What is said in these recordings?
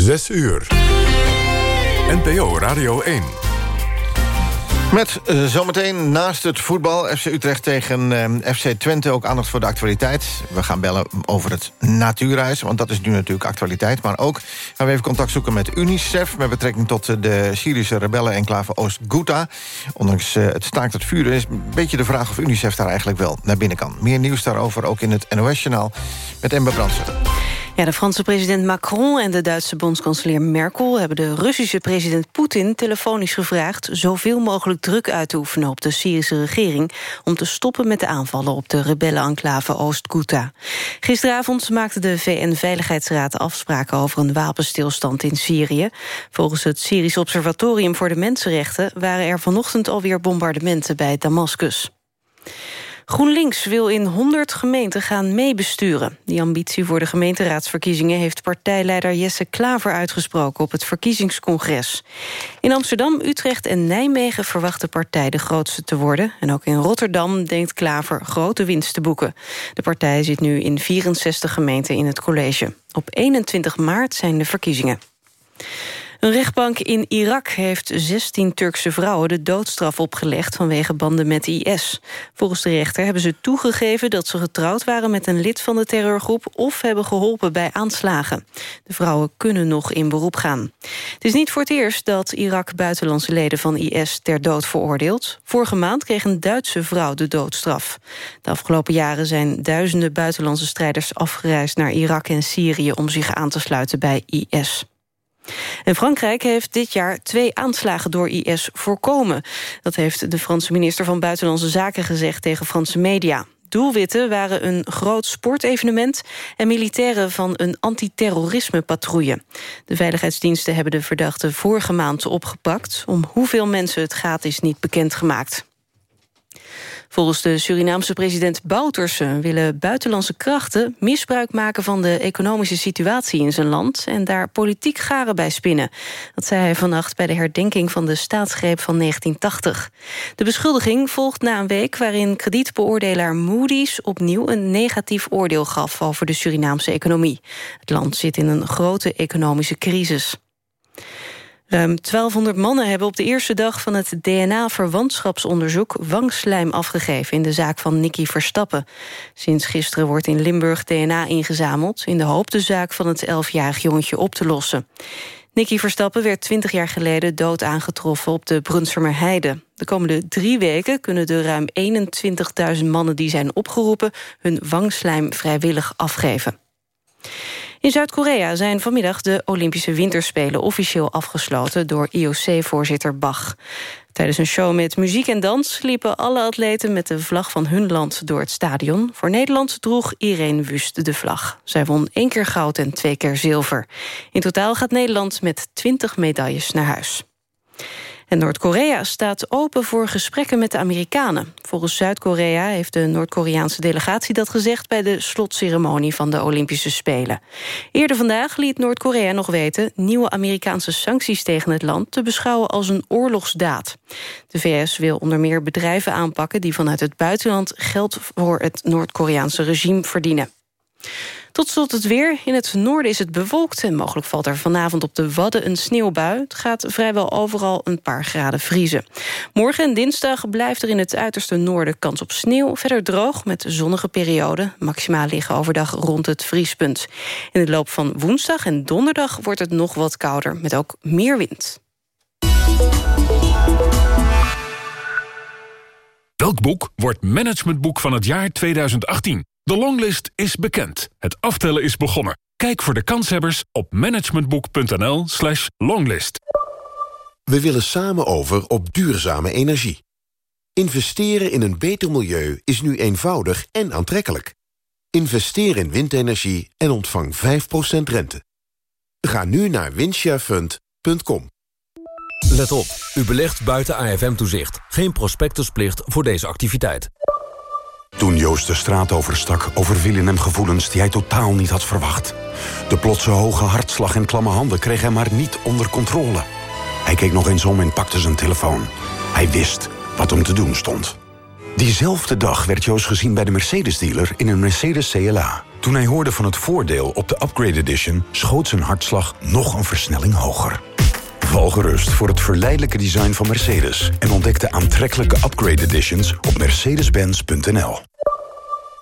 Zes uur. NPO Radio 1. Met uh, zometeen naast het voetbal FC Utrecht tegen uh, FC Twente... ook aandacht voor de actualiteit. We gaan bellen over het natuurhuis, want dat is nu natuurlijk actualiteit. Maar ook gaan we even contact zoeken met UNICEF... met betrekking tot de Syrische rebellen-enclave Oost-Ghouta. Ondanks het staakt het vuren is een beetje de vraag... of UNICEF daar eigenlijk wel naar binnen kan. Meer nieuws daarover ook in het NOS-journaal met Ember Brandsen. Ja, de Franse president Macron en de Duitse bondskanselier Merkel... hebben de Russische president Poetin telefonisch gevraagd... zoveel mogelijk druk uit te oefenen op de Syrische regering... om te stoppen met de aanvallen op de rebellenenclave Oost-Ghouta. Gisteravond maakte de VN-veiligheidsraad afspraken... over een wapenstilstand in Syrië. Volgens het Syrisch Observatorium voor de Mensenrechten... waren er vanochtend alweer bombardementen bij Damascus. GroenLinks wil in 100 gemeenten gaan meebesturen. Die ambitie voor de gemeenteraadsverkiezingen... heeft partijleider Jesse Klaver uitgesproken op het verkiezingscongres. In Amsterdam, Utrecht en Nijmegen verwacht de partij de grootste te worden. En ook in Rotterdam denkt Klaver grote winst te boeken. De partij zit nu in 64 gemeenten in het college. Op 21 maart zijn de verkiezingen. Een rechtbank in Irak heeft 16 Turkse vrouwen de doodstraf opgelegd vanwege banden met IS. Volgens de rechter hebben ze toegegeven dat ze getrouwd waren met een lid van de terreurgroep of hebben geholpen bij aanslagen. De vrouwen kunnen nog in beroep gaan. Het is niet voor het eerst dat Irak buitenlandse leden van IS ter dood veroordeelt. Vorige maand kreeg een Duitse vrouw de doodstraf. De afgelopen jaren zijn duizenden buitenlandse strijders afgereisd naar Irak en Syrië om zich aan te sluiten bij IS. En Frankrijk heeft dit jaar twee aanslagen door IS voorkomen. Dat heeft de Franse minister van Buitenlandse Zaken gezegd tegen Franse media. Doelwitten waren een groot sportevenement... en militairen van een antiterrorisme-patrouille. De veiligheidsdiensten hebben de verdachte vorige maand opgepakt. Om hoeveel mensen het gaat is niet bekendgemaakt. Volgens de Surinaamse president Bouterse willen buitenlandse krachten misbruik maken van de economische situatie in zijn land en daar politiek garen bij spinnen. Dat zei hij vannacht bij de herdenking van de staatsgreep van 1980. De beschuldiging volgt na een week waarin kredietbeoordelaar Moody's opnieuw een negatief oordeel gaf over de Surinaamse economie. Het land zit in een grote economische crisis. Ruim 1200 mannen hebben op de eerste dag van het DNA-verwantschapsonderzoek wangslijm afgegeven in de zaak van Nicky Verstappen. Sinds gisteren wordt in Limburg DNA ingezameld in de hoop de zaak van het 11-jarig jongetje op te lossen. Nicky Verstappen werd 20 jaar geleden dood aangetroffen op de Brunsumer Heide. De komende drie weken kunnen de ruim 21.000 mannen die zijn opgeroepen hun wangslijm vrijwillig afgeven. In Zuid-Korea zijn vanmiddag de Olympische Winterspelen officieel afgesloten door IOC-voorzitter Bach. Tijdens een show met muziek en dans liepen alle atleten met de vlag van hun land door het stadion. Voor Nederland droeg Irene Wust de vlag. Zij won één keer goud en twee keer zilver. In totaal gaat Nederland met 20 medailles naar huis. En Noord-Korea staat open voor gesprekken met de Amerikanen. Volgens Zuid-Korea heeft de Noord-Koreaanse delegatie dat gezegd... bij de slotceremonie van de Olympische Spelen. Eerder vandaag liet Noord-Korea nog weten... nieuwe Amerikaanse sancties tegen het land te beschouwen als een oorlogsdaad. De VS wil onder meer bedrijven aanpakken... die vanuit het buitenland geld voor het Noord-Koreaanse regime verdienen. Tot slot het weer. In het noorden is het bewolkt en mogelijk valt er vanavond op de Wadden een sneeuwbui. Het gaat vrijwel overal een paar graden vriezen. Morgen en dinsdag blijft er in het uiterste noorden kans op sneeuw. Verder droog met zonnige perioden. Maximaal liggen overdag rond het vriespunt. In de loop van woensdag en donderdag wordt het nog wat kouder met ook meer wind. Welk boek wordt managementboek van het jaar 2018? De longlist is bekend. Het aftellen is begonnen. Kijk voor de kanshebbers op managementboek.nl slash longlist. We willen samen over op duurzame energie. Investeren in een beter milieu is nu eenvoudig en aantrekkelijk. Investeer in windenergie en ontvang 5% rente. Ga nu naar windsharefund.com. Let op, u belegt buiten AFM-toezicht. Geen prospectusplicht voor deze activiteit. Toen Joost de straat overstak, overvielen hem gevoelens die hij totaal niet had verwacht. De plotse hoge hartslag en klamme handen kreeg hij maar niet onder controle. Hij keek nog eens om en pakte zijn telefoon. Hij wist wat hem te doen stond. Diezelfde dag werd Joost gezien bij de Mercedes-dealer in een Mercedes CLA. Toen hij hoorde van het voordeel op de Upgrade Edition... schoot zijn hartslag nog een versnelling hoger. Val gerust voor het verleidelijke design van Mercedes... en ontdek de aantrekkelijke Upgrade Editions op mercedes-benz.nl.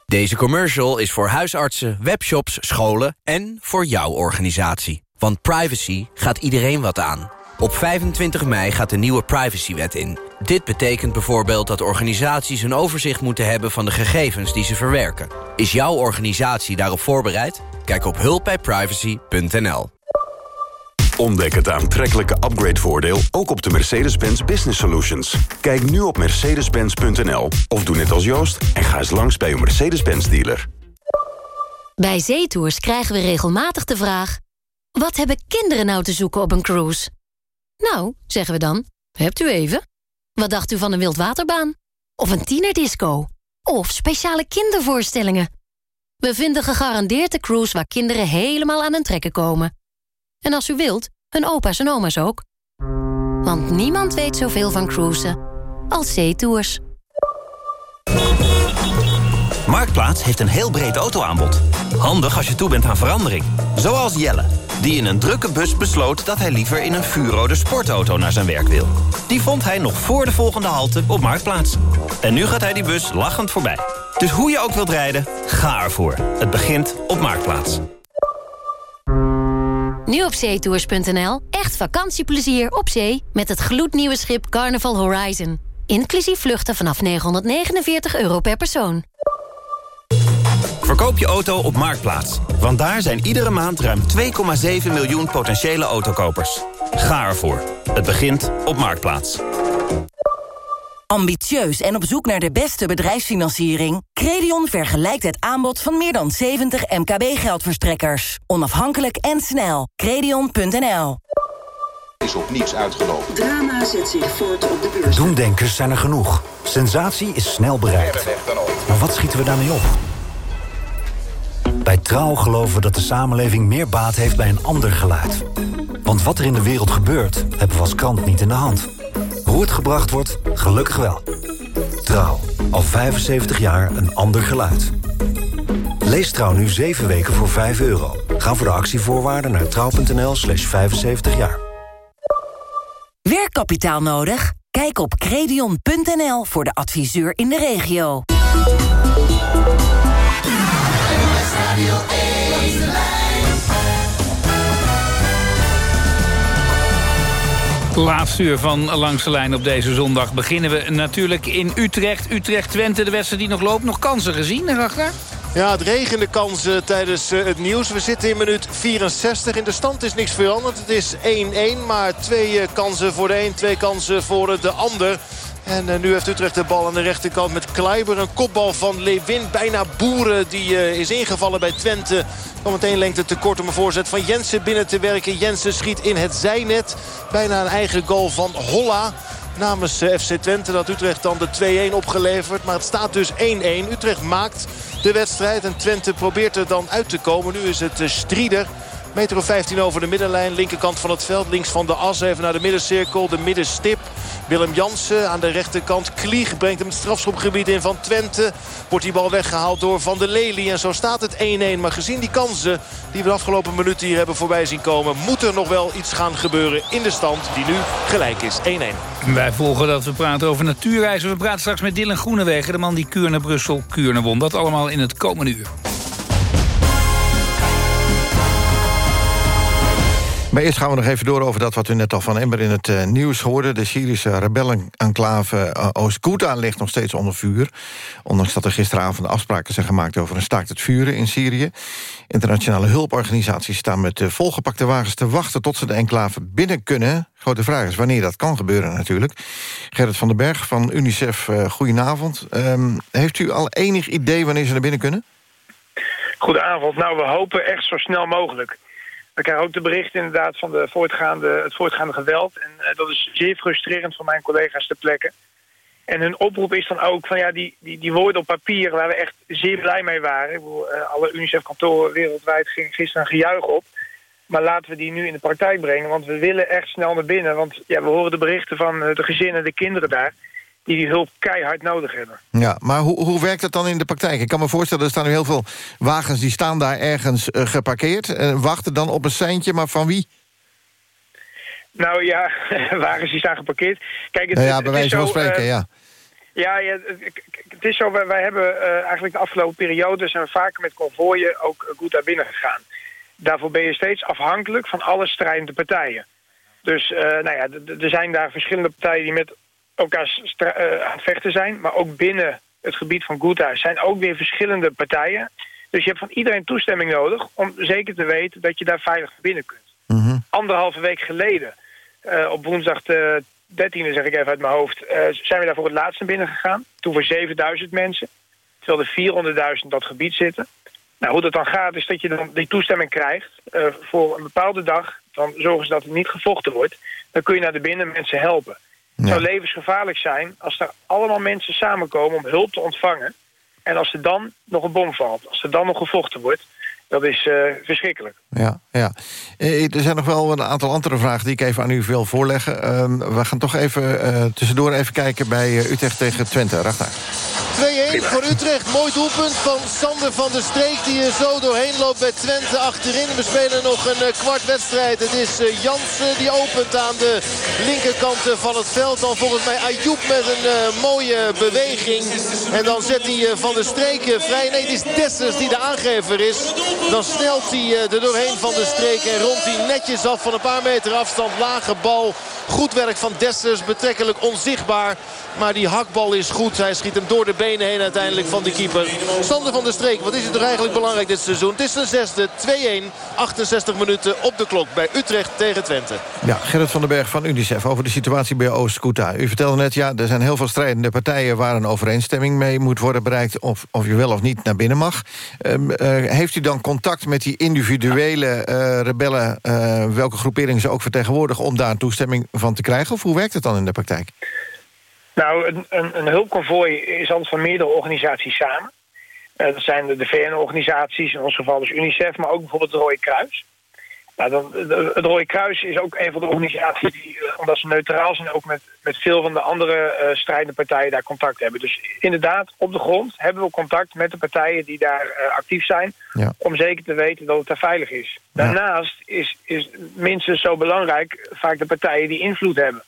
Deze commercial is voor huisartsen, webshops, scholen en voor jouw organisatie. Want privacy gaat iedereen wat aan. Op 25 mei gaat de nieuwe privacywet in. Dit betekent bijvoorbeeld dat organisaties een overzicht moeten hebben... van de gegevens die ze verwerken. Is jouw organisatie daarop voorbereid? Kijk op hulpbijprivacy.nl. Ontdek het aantrekkelijke upgrade-voordeel ook op de Mercedes-Benz Business Solutions. Kijk nu op mercedes-benz.nl of doe net als Joost en ga eens langs bij uw Mercedes-Benz dealer. Bij zeetours krijgen we regelmatig de vraag... wat hebben kinderen nou te zoeken op een cruise? Nou, zeggen we dan, hebt u even? Wat dacht u van een wildwaterbaan? Of een tienerdisco? Of speciale kindervoorstellingen? We vinden gegarandeerd de cruise waar kinderen helemaal aan hun trekken komen. En als u wilt, hun opa's en oma's ook. Want niemand weet zoveel van cruisen als zeetours. Marktplaats heeft een heel breed autoaanbod. Handig als je toe bent aan verandering. Zoals Jelle, die in een drukke bus besloot... dat hij liever in een vuurrode sportauto naar zijn werk wil. Die vond hij nog voor de volgende halte op Marktplaats. En nu gaat hij die bus lachend voorbij. Dus hoe je ook wilt rijden, ga ervoor. Het begint op Marktplaats. Nu op zeetours.nl. Echt vakantieplezier op zee met het gloednieuwe schip Carnival Horizon. Inclusief vluchten vanaf 949 euro per persoon. Verkoop je auto op Marktplaats. Want daar zijn iedere maand ruim 2,7 miljoen potentiële autokopers. Ga ervoor. Het begint op Marktplaats. Ambitieus en op zoek naar de beste bedrijfsfinanciering? Credion vergelijkt het aanbod van meer dan 70 MKB-geldverstrekkers. Onafhankelijk en snel. Credion.nl Is op niets uitgelopen. Drama zet zich voort op de beurs. Doemdenkers zijn er genoeg. Sensatie is snel bereikt. Maar wat schieten we daarmee op? Bij Trouw geloven we dat de samenleving meer baat heeft bij een ander geluid. Want wat er in de wereld gebeurt, hebben we als krant niet in de hand. Hoe het gebracht wordt, gelukkig wel. Trouw, al 75 jaar een ander geluid. Lees Trouw nu 7 weken voor 5 euro. Ga voor de actievoorwaarden naar trouw.nl slash 75 jaar. Werkkapitaal nodig? Kijk op credion.nl voor de adviseur in de regio. Laatste uur van Langs de Lijn op deze zondag beginnen we natuurlijk in Utrecht. Utrecht-Twente, de wedstrijd die nog loopt. Nog kansen gezien, erachter? Ja, het regende kansen tijdens eh, het nieuws. We zitten in minuut 64. In de stand is niks veranderd. Het is 1-1, maar twee eh, kansen voor de een, twee kansen voor de ander. En uh, nu heeft Utrecht de bal aan de rechterkant met Kleiber. Een kopbal van Lewin. Bijna Boeren die uh, is ingevallen bij Twente. Kwam meteen lengte tekort om een voorzet van Jensen binnen te werken. Jensen schiet in het zijnet. Bijna een eigen goal van Holla namens FC Twente. Dat Utrecht dan de 2-1 opgeleverd. Maar het staat dus 1-1. Utrecht maakt de wedstrijd. En Twente probeert er dan uit te komen. Nu is het Strieder. Meter of 15 over de middenlijn. Linkerkant van het veld. Links van de as. Even naar de middencirkel. De middenstip. Willem Jansen aan de rechterkant. Klieg brengt hem het strafschopgebied in van Twente. Wordt die bal weggehaald door Van der Lely. En zo staat het 1-1. Maar gezien die kansen die we de afgelopen minuten hier hebben voorbij zien komen... moet er nog wel iets gaan gebeuren in de stand die nu gelijk is. 1-1. Wij volgen dat we praten over natuurreizen. We praten straks met Dylan Groenewegen. De man die Kuurne Brussel Kuurne won. Dat allemaal in het komende uur. Maar eerst gaan we nog even door over dat wat u net al van Ember in het uh, nieuws hoorde. De Syrische rebellenenclave uh, Oost-Ghouta ligt nog steeds onder vuur. Ondanks dat er gisteravond afspraken zijn gemaakt over een staakt het vuren in Syrië. Internationale hulporganisaties staan met uh, volgepakte wagens te wachten... tot ze de enclave binnen kunnen. Grote vraag is wanneer dat kan gebeuren natuurlijk. Gerrit van den Berg van UNICEF, goedenavond. Um, heeft u al enig idee wanneer ze naar binnen kunnen? Goedenavond. Nou, we hopen echt zo snel mogelijk. We krijgen ook de berichten inderdaad van de voortgaande, het voortgaande geweld. En uh, dat is zeer frustrerend voor mijn collega's te plekken. En hun oproep is dan ook van ja, die, die, die woorden op papier waar we echt zeer blij mee waren. Ik bedoel, uh, alle UNICEF-kantoren wereldwijd gingen gisteren een gejuich op. Maar laten we die nu in de praktijk brengen, want we willen echt snel naar binnen. Want ja, we horen de berichten van uh, de gezinnen, de kinderen daar die die hulp keihard nodig hebben. Ja, maar hoe, hoe werkt het dan in de praktijk? Ik kan me voorstellen, er staan nu heel veel wagens... die staan daar ergens uh, geparkeerd en wachten dan op een seintje, maar van wie? Nou ja, wagens die staan geparkeerd. Kijk, het, nou ja, bij wijze van spreken, uh, ja. Ja, ja, het is zo, wij, wij hebben uh, eigenlijk de afgelopen periode... zijn we vaker met konvooien ook goed daar binnen gegaan. Daarvoor ben je steeds afhankelijk van alle strijdende partijen. Dus uh, nou ja, er zijn daar verschillende partijen die met elkaar uh, aan het vechten zijn. Maar ook binnen het gebied van Ghouta zijn ook weer verschillende partijen. Dus je hebt van iedereen toestemming nodig om zeker te weten dat je daar veilig binnen kunt. Mm -hmm. Anderhalve week geleden, uh, op woensdag de 13e zeg ik even uit mijn hoofd, uh, zijn we daar voor het laatst naar binnen gegaan. Toen voor 7000 mensen, terwijl er 400.000 dat gebied zitten. Nou, hoe dat dan gaat is dat je dan die toestemming krijgt uh, voor een bepaalde dag. Dan zorgen ze dat het niet gevochten wordt. Dan kun je naar de binnen mensen helpen. Ja. Zou levensgevaarlijk zijn als er allemaal mensen samenkomen om hulp te ontvangen. En als er dan nog een bom valt, als er dan nog gevochten wordt... dat is uh, verschrikkelijk. Ja, ja. Er zijn nog wel een aantal andere vragen die ik even aan u wil voorleggen. Uh, we gaan toch even uh, tussendoor even kijken bij Utrecht tegen Twente. Ragnar. 2-1 voor Utrecht. Mooi doelpunt van Sander van der Streek... die er zo doorheen loopt bij Twente achterin. We spelen nog een kwart wedstrijd. Het is Jansen die opent aan de linkerkant van het veld. Dan volgens mij Ayoub met een uh, mooie beweging. En dan zet hij uh, van der Streek vrij. Nee, het is Dessers die de aangever is. Dan snelt hij uh, er doorheen van der Streek. En rond hij netjes af van een paar meter afstand. Lage bal. Goed werk van Dessers. Betrekkelijk onzichtbaar. Maar die hakbal is goed. Hij schiet hem door de benen heen uiteindelijk van de keeper. Sander van der Streek, wat is het toch eigenlijk belangrijk dit seizoen? Het is zijn zesde, 2-1, 68 minuten op de klok bij Utrecht tegen Twente. Ja, Gerrit van den Berg van UNICEF over de situatie bij Oost-Kuta. U vertelde net, ja, er zijn heel veel strijdende partijen... waar een overeenstemming mee moet worden bereikt... of, of je wel of niet naar binnen mag. Um, uh, heeft u dan contact met die individuele uh, rebellen... Uh, welke groeperingen ze ook vertegenwoordigen... om daar een toestemming van te krijgen? Of hoe werkt het dan in de praktijk? Nou, een, een, een hulpconvooi is altijd van meerdere organisaties samen. Uh, dat zijn de, de VN-organisaties, in ons geval dus UNICEF, maar ook bijvoorbeeld het Rode Kruis. Nou, dan, het Rode Kruis is ook een van de organisaties die, uh, omdat ze neutraal zijn, ook met, met veel van de andere uh, strijdende partijen daar contact hebben. Dus inderdaad, op de grond hebben we contact met de partijen die daar actief zijn, ja. om zeker te weten dat het daar veilig is. Daarnaast is, is minstens zo belangrijk vaak de partijen die invloed hebben.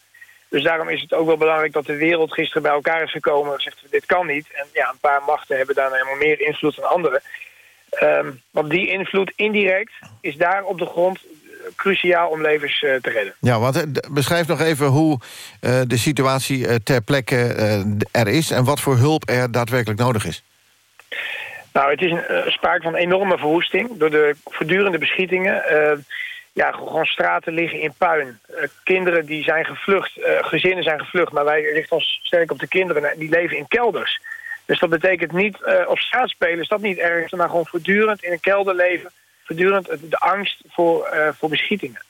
Dus daarom is het ook wel belangrijk dat de wereld gisteren bij elkaar is gekomen... en zegt, dit kan niet. En ja, een paar machten hebben daar helemaal meer invloed dan anderen. Um, want die invloed indirect is daar op de grond cruciaal om levens uh, te redden. Ja, want beschrijf nog even hoe uh, de situatie uh, ter plekke er is... en wat voor hulp er daadwerkelijk nodig is. Nou, het is een, sprake van enorme verwoesting... door de voortdurende beschietingen ja, gewoon straten liggen in puin. Uh, kinderen die zijn gevlucht, uh, gezinnen zijn gevlucht... maar wij richten ons sterk op de kinderen, die leven in kelders. Dus dat betekent niet, uh, op straat spelen is dat niet erg... maar gewoon voortdurend in een kelder leven... voortdurend de angst voor, voor beschietingen.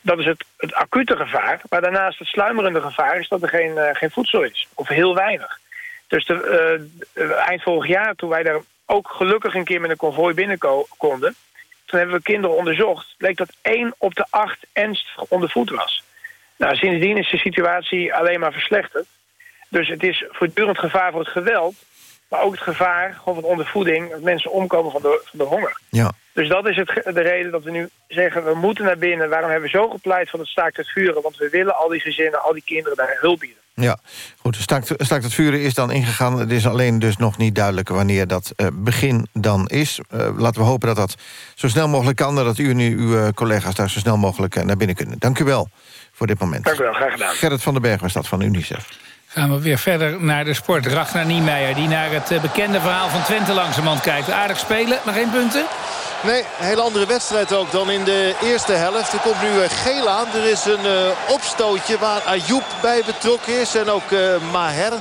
Dat is het, het acute gevaar. Maar daarnaast het sluimerende gevaar is dat er geen, geen voedsel is. Of heel weinig. Dus de, eind vorig jaar, toen wij daar ook gelukkig een keer met een konvooi binnen konden toen hebben we kinderen onderzocht... bleek dat 1 op de 8 ernstig ondervoed was. Nou, sindsdien is de situatie alleen maar verslechterd. Dus het is voortdurend gevaar voor het geweld... maar ook het gevaar gewoon van ondervoeding... dat mensen omkomen van de, van de honger. Ja. Dus dat is het, de reden dat we nu zeggen... we moeten naar binnen. Waarom hebben we zo gepleit van het staakt het vuren? Want we willen al die gezinnen, al die kinderen daar hulp bieden. Ja, goed. Staakt, staakt het vuren is dan ingegaan. Het is alleen dus nog niet duidelijk wanneer dat uh, begin dan is. Uh, laten we hopen dat dat zo snel mogelijk kan... en dat u en uw uh, collega's daar zo snel mogelijk naar binnen kunnen. Dank u wel voor dit moment. Dank u wel, graag gedaan. Gerrit van den Berg was dat van UNICEF. Gaan we weer verder naar de sport. Ragnar Niemeyer, die naar het bekende verhaal van Twente langzamerhand kijkt. Aardig spelen, maar geen punten? Nee, een hele andere wedstrijd ook dan in de eerste helft. Er komt nu geel aan. Er is een uh, opstootje waar Ayoub bij betrokken is. En ook Maher.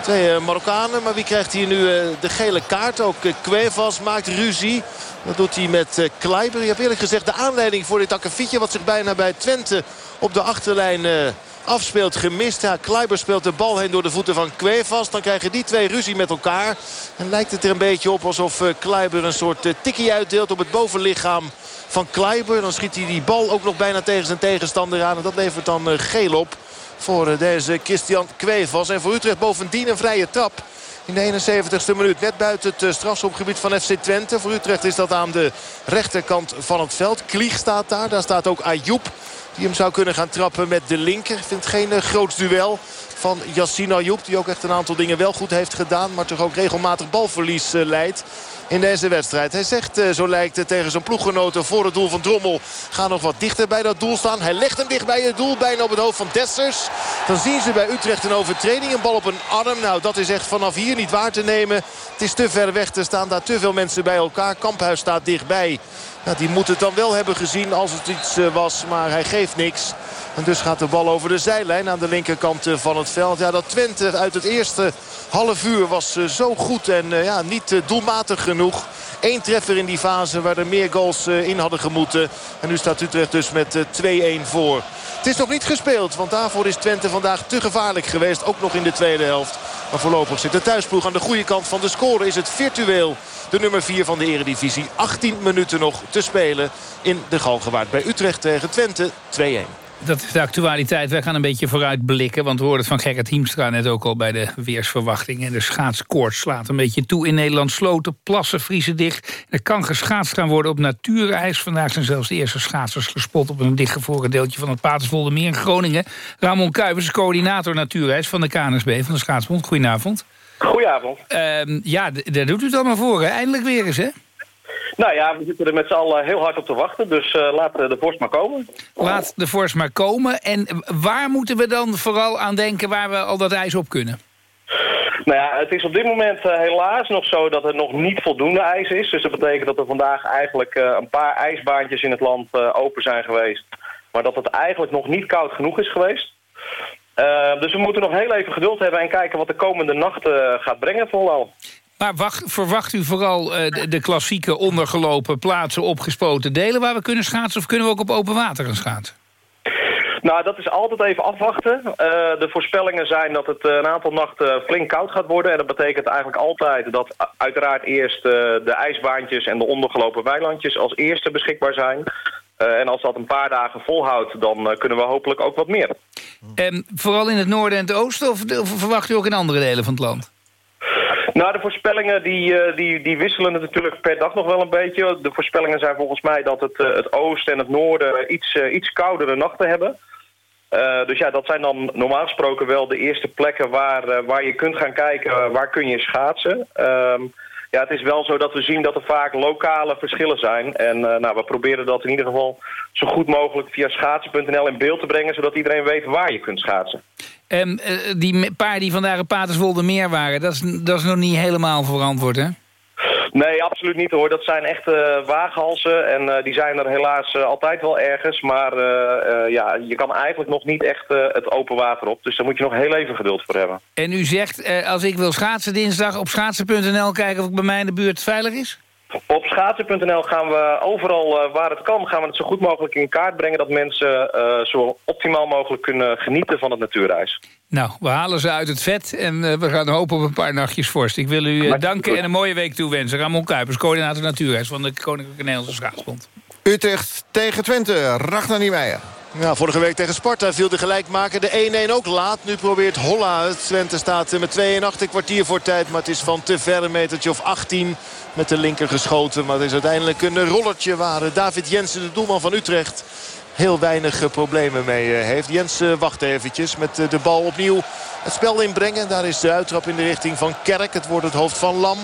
Twee Marokkanen. Maar wie krijgt hier nu de gele kaart? Ook Cuevas maakt ruzie. Dat doet hij met Kleiber. Je hebt eerlijk gezegd de aanleiding voor dit akkefietje... wat zich bijna bij Twente op de achterlijn afspeelt gemist. Ja, speelt de bal heen door de voeten van Cuevas. Dan krijgen die twee ruzie met elkaar. En lijkt het er een beetje op alsof uh, Kleiber een soort uh, tikkie uitdeelt op het bovenlichaam van Kleiber. Dan schiet hij die bal ook nog bijna tegen zijn tegenstander aan. En dat levert dan uh, geel op voor deze Christian Kwevas. En voor Utrecht bovendien een vrije trap. In de 71ste minuut net buiten het strafschopgebied van FC Twente. Voor Utrecht is dat aan de rechterkant van het veld. Klieg staat daar. Daar staat ook Ayoub. Die hem zou kunnen gaan trappen met de linker. Ik vind geen uh, groot duel van Yassine Ayoub. Die ook echt een aantal dingen wel goed heeft gedaan. Maar toch ook regelmatig balverlies uh, leidt in deze wedstrijd. Hij zegt, uh, zo lijkt het, tegen zijn ploeggenoten voor het doel van Drommel. Ga nog wat dichter bij dat doel staan. Hij legt hem dicht bij het doel, bijna op het hoofd van Dessers. Dan zien ze bij Utrecht een overtreding. Een bal op een arm. Nou, dat is echt vanaf hier niet waar te nemen. Het is te ver weg. Er staan daar te veel mensen bij elkaar. Kamphuis staat dichtbij. Die moet het dan wel hebben gezien als het iets uh, was. Maar hij geeft niks. En dus gaat de bal over de zijlijn aan de linkerkant van het veld. Ja, dat Twente uit het eerste half uur was uh, zo goed en ja, niet doelmatig genoeg. Eén treffer in die fase waar er meer goals in hadden gemoeten. En nu staat Utrecht dus met 2-1 voor. Het is nog niet gespeeld, want daarvoor is Twente vandaag te gevaarlijk geweest. Ook nog in de tweede helft. Maar voorlopig zit de thuisploeg aan de goede kant van de score. Is het virtueel de nummer 4 van de eredivisie. 18 minuten nog te spelen in de Galgenwaard. Bij Utrecht tegen Twente 2-1 dat is de actualiteit. Wij gaan een beetje vooruit blikken. Want we hoorden het van Gerrit Hiemstra net ook al bij de weersverwachting. En de schaatskoorts slaat een beetje toe in Nederland. Sloten, plassen, vriezen dicht. Er kan geschaatst gaan worden op natuurijs. Vandaag zijn zelfs de eerste schaatsers gespot... op een dichtgevroren deeltje van het Paterswoldermeer in Groningen. Ramon Kuipers, coördinator natuurijs van de KNSB van de Schaatsbond. Goedenavond. Goedenavond. Uh, ja, daar doet u het allemaal voor, hè? Eindelijk weer eens, hè? Nou ja, we zitten er met z'n allen heel hard op te wachten. Dus uh, laat de vorst maar komen. Laat de vorst maar komen. En waar moeten we dan vooral aan denken waar we al dat ijs op kunnen? Nou ja, het is op dit moment uh, helaas nog zo dat er nog niet voldoende ijs is. Dus dat betekent dat er vandaag eigenlijk uh, een paar ijsbaantjes in het land open zijn geweest. Maar dat het eigenlijk nog niet koud genoeg is geweest. Dus we moeten nog heel even geduld hebben en kijken wat de komende nacht gaat brengen vooral. Maar wacht, verwacht u vooral uh, de, de, klassieke ondergelopen plaatsen opgespoten delen... waar we kunnen schaatsen of kunnen we ook op open water gaan schaatsen? Nou, dat is altijd even afwachten. De voorspellingen zijn dat het een aantal nachten flink koud gaat worden. En dat betekent eigenlijk altijd dat uiteraard eerst de ijsbaantjes en de ondergelopen weilandjes als eerste beschikbaar zijn. Uh, en als dat een paar dagen volhoudt, dan kunnen we hopelijk ook wat meer. En vooral in het noorden en het oosten of, of verwacht u ook in andere delen van het land? Nou, de voorspellingen die, uh, die, die wisselen natuurlijk per dag nog wel een beetje. De voorspellingen zijn volgens mij dat het, het oosten en het noorden iets, iets koudere nachten hebben. dus ja, dat zijn dan normaal gesproken wel de eerste plekken waar, waar je kunt gaan kijken... waar kun je schaatsen. Um, ja, het is wel zo dat we zien dat er vaak lokale verschillen zijn. En nou, we proberen dat in ieder geval zo goed mogelijk via schaatsen.nl in beeld te brengen... zodat iedereen weet waar je kunt schaatsen. Um, die paar die vandaag op Paterswolde meer waren... Dat is, dat is nog niet helemaal verantwoord, hè? Nee, absoluut niet hoor. Dat zijn echte uh, waaghalsen en uh, die zijn er helaas uh, altijd wel ergens. Maar ja, je kan eigenlijk nog niet echt het open water op. Dus daar moet je nog heel even geduld voor hebben. En u zegt, als ik wil schaatsen dinsdag op schaatsen.nl kijken of ik bij mij in de buurt veilig is? Op schaatsen.nl gaan we overal uh, waar het kan... gaan we het zo goed mogelijk in kaart brengen... dat mensen uh, zo optimaal mogelijk kunnen genieten van het natuurreis. Nou, we halen ze uit het vet en uh, we gaan hopen op een paar nachtjes vorst. Ik wil u danken en een mooie week toewensen. Ramon Kuipers, coördinator natuurreis van de Koninklijke Nederlandse Schaatsbond. Utrecht tegen Twente, Ragnar Niemeyer. Ja, vorige week tegen Sparta viel de gelijkmaker de 1-1 ook laat. Nu probeert Holla het. Twente staat met 2 en 8 een kwartier voor tijd. Maar het is van te ver een metertje of 18 met de linker geschoten. Maar het is uiteindelijk een rollertje waar David Jensen, de doelman van Utrecht... heel weinig problemen mee eh, heeft. Jensen wacht eventjes met eh, de bal opnieuw het spel inbrengen. Daar is de uittrap in de richting van Kerk. Het wordt het hoofd van Lam.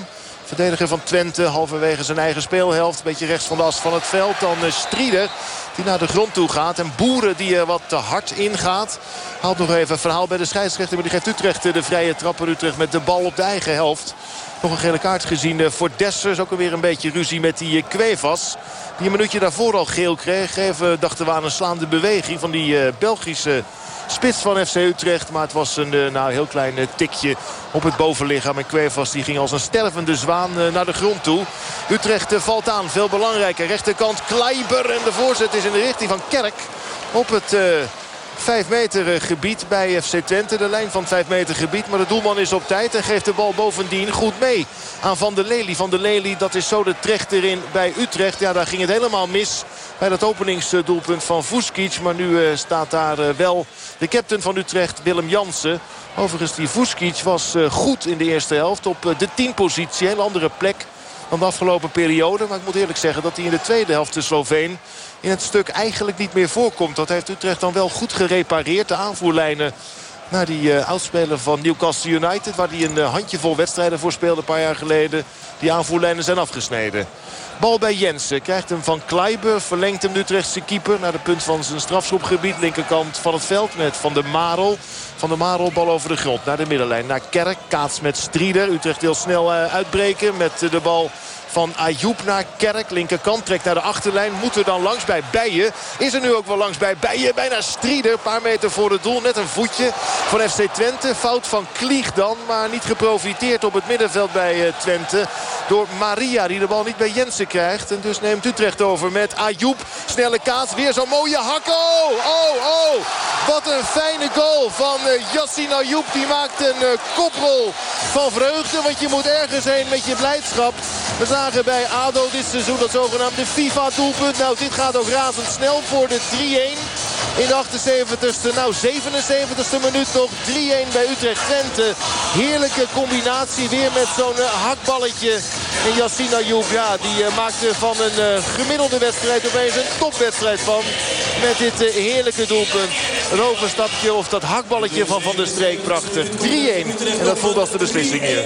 Verdediger van Twente, halverwege zijn eigen speelhelft. Beetje rechts van de as van het veld. Dan Strieder, die naar de grond toe gaat. En Boeren, die er wat te hard ingaat. Haalt nog even een verhaal bij de scheidsrechter. Maar die geeft Utrecht de vrije trapper. Utrecht met de bal op de eigen helft. Nog een gele kaart gezien eh, voor Dessers. Ook alweer een beetje ruzie met die Kwevas. Die een minuutje daarvoor al geel kreeg. Even dachten we aan een slaande beweging van die uh, Belgische spits van FC Utrecht. Maar het was een uh, nou, heel klein tikje op het bovenlichaam. En Kwevas die ging als een stervende zwaan naar de grond toe. Utrecht valt aan. Veel belangrijker. Rechterkant Kleiber. En de voorzet is in de richting van Kerk. Op het 5 meter eh, gebied bij FC Twente. De lijn van 5 meter gebied. Maar de doelman is op tijd en geeft de bal bovendien goed mee. Aan Van der Lely. Van der Lely, dat is zo de trechter in bij Utrecht. Ja, daar ging het helemaal mis bij dat openingsdoelpunt van Vuskic. Maar nu uh, staat daar uh, wel de captain van Utrecht, Willem Jansen. Overigens, die Vuskic was goed in de eerste helft op de 10 positie. Een andere plek dan de afgelopen periode. Maar ik moet eerlijk zeggen dat hij in de tweede helft de Sloveen in het stuk eigenlijk niet meer voorkomt. Dat heeft Utrecht dan wel goed gerepareerd. De aanvoerlijnen naar die uh, oudspeler van Newcastle United. Waar hij een uh, handjevol wedstrijden voor speelde een paar jaar geleden. Die aanvoerlijnen zijn afgesneden. Bal bij Jensen. Krijgt hem van Kleiber. Verlengt hem de Utrechtse keeper naar de punt van zijn strafschopgebied. Linkerkant van het veld met Van der Marel. Van der Marel bal over de grond naar de middenlijn. Naar Kerk. Kaats met Strieder. Utrecht wil snel uh, uitbreken met de bal van Ayoub naar Kerk. Linkerkant trekt naar de achterlijn. Moet er dan langs bij Bijen. Is er nu ook wel langs bij Bijen. Bijna Strieder. Een paar meter voor het doel. Net een voetje van FC Twente. Fout van Klieg dan. Maar niet geprofiteerd op het middenveld bij Twente. Door Maria die de bal niet bij Jensen krijgt. En dus neemt Utrecht over met Ayoub. Snelle kaats. Weer zo'n mooie hakko. Oh, oh. Wat een fijne goal van uh, Yassin Ayoub. Die maakt een uh, koprol van vreugde. Want je moet ergens heen met je blijdschap. We zagen bij ADO dit seizoen dat zogenaamde FIFA-doelpunt. Nou, dit gaat ook razendsnel voor de 3-1. In de 78ste, nou 77ste minuut nog 3-1 bij Utrecht Twente. Heerlijke combinatie weer met zo'n uh, hakballetje. En Yassine Ayoub, ja, die uh, maakte van een uh, gemiddelde wedstrijd opeens een topwedstrijd van. Met dit heerlijke doelpunt. Een overstapje of dat hakballetje van Van der Streek prachtig. 3-1. En dat voelt als de beslissing hier.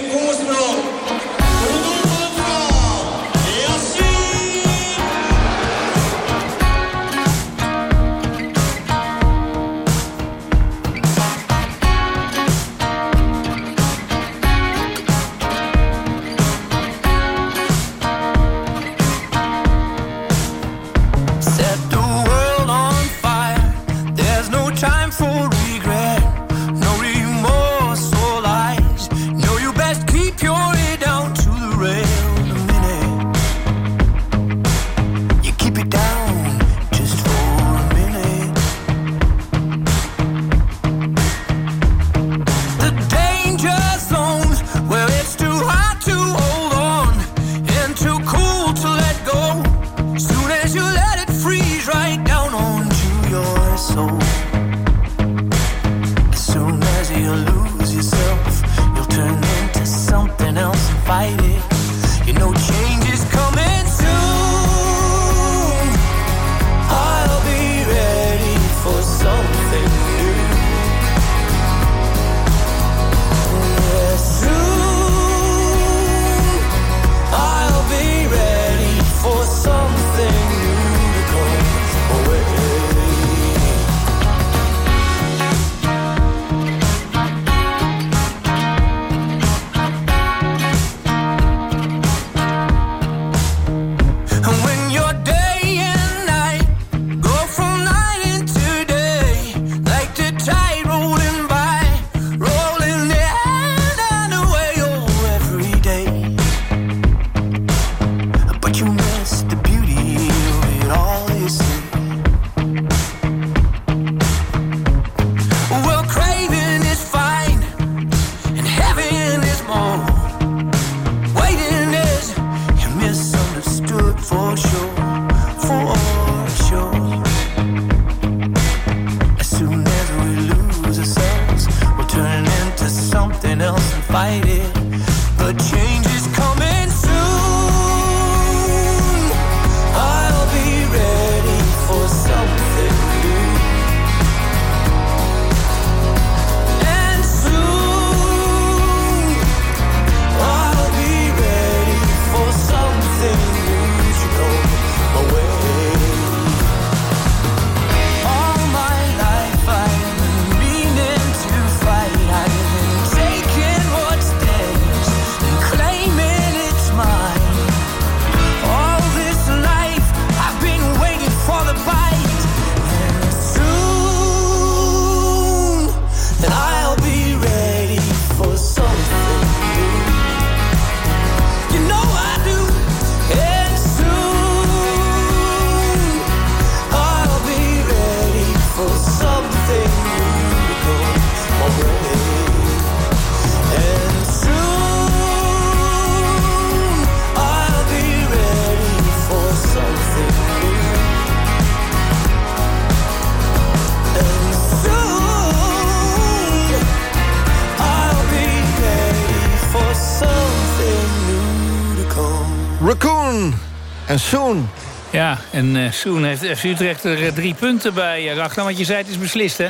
En uh, Soon heeft FC Utrecht er uh, drie punten bij. Uh, Ragnar, wat je zei, het is beslist, hè?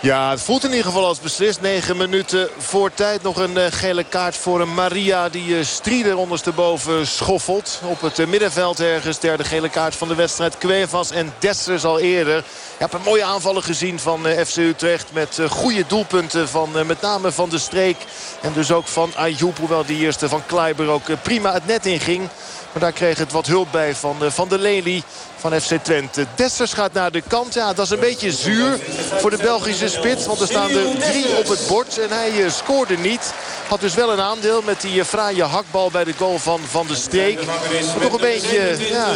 Ja, het voelt in ieder geval als beslist. 9 minuten voor tijd. Nog een gele kaart voor een Maria die Strieder ondersteboven schoffelt. Op het middenveld ergens. Derde gele kaart van de wedstrijd. Cuevas en Dessers al eerder. Je hebt een mooie aanvallen gezien van FC Utrecht. Met goede doelpunten van met name van de streek. En dus ook van Ayoub. Hoewel die eerste van Kleiber ook prima het net inging. Maar daar kreeg het wat hulp bij van, van de Lely van FC Twente. Dessers gaat naar de kant. Ja, dat is een beetje zuur voor de Belgische spits. Want er staan er drie op het bord. En hij uh, scoorde niet. Had dus wel een aandeel met die uh, fraaie hakbal bij de goal van Van de Streek. Maar toch een beetje, ja,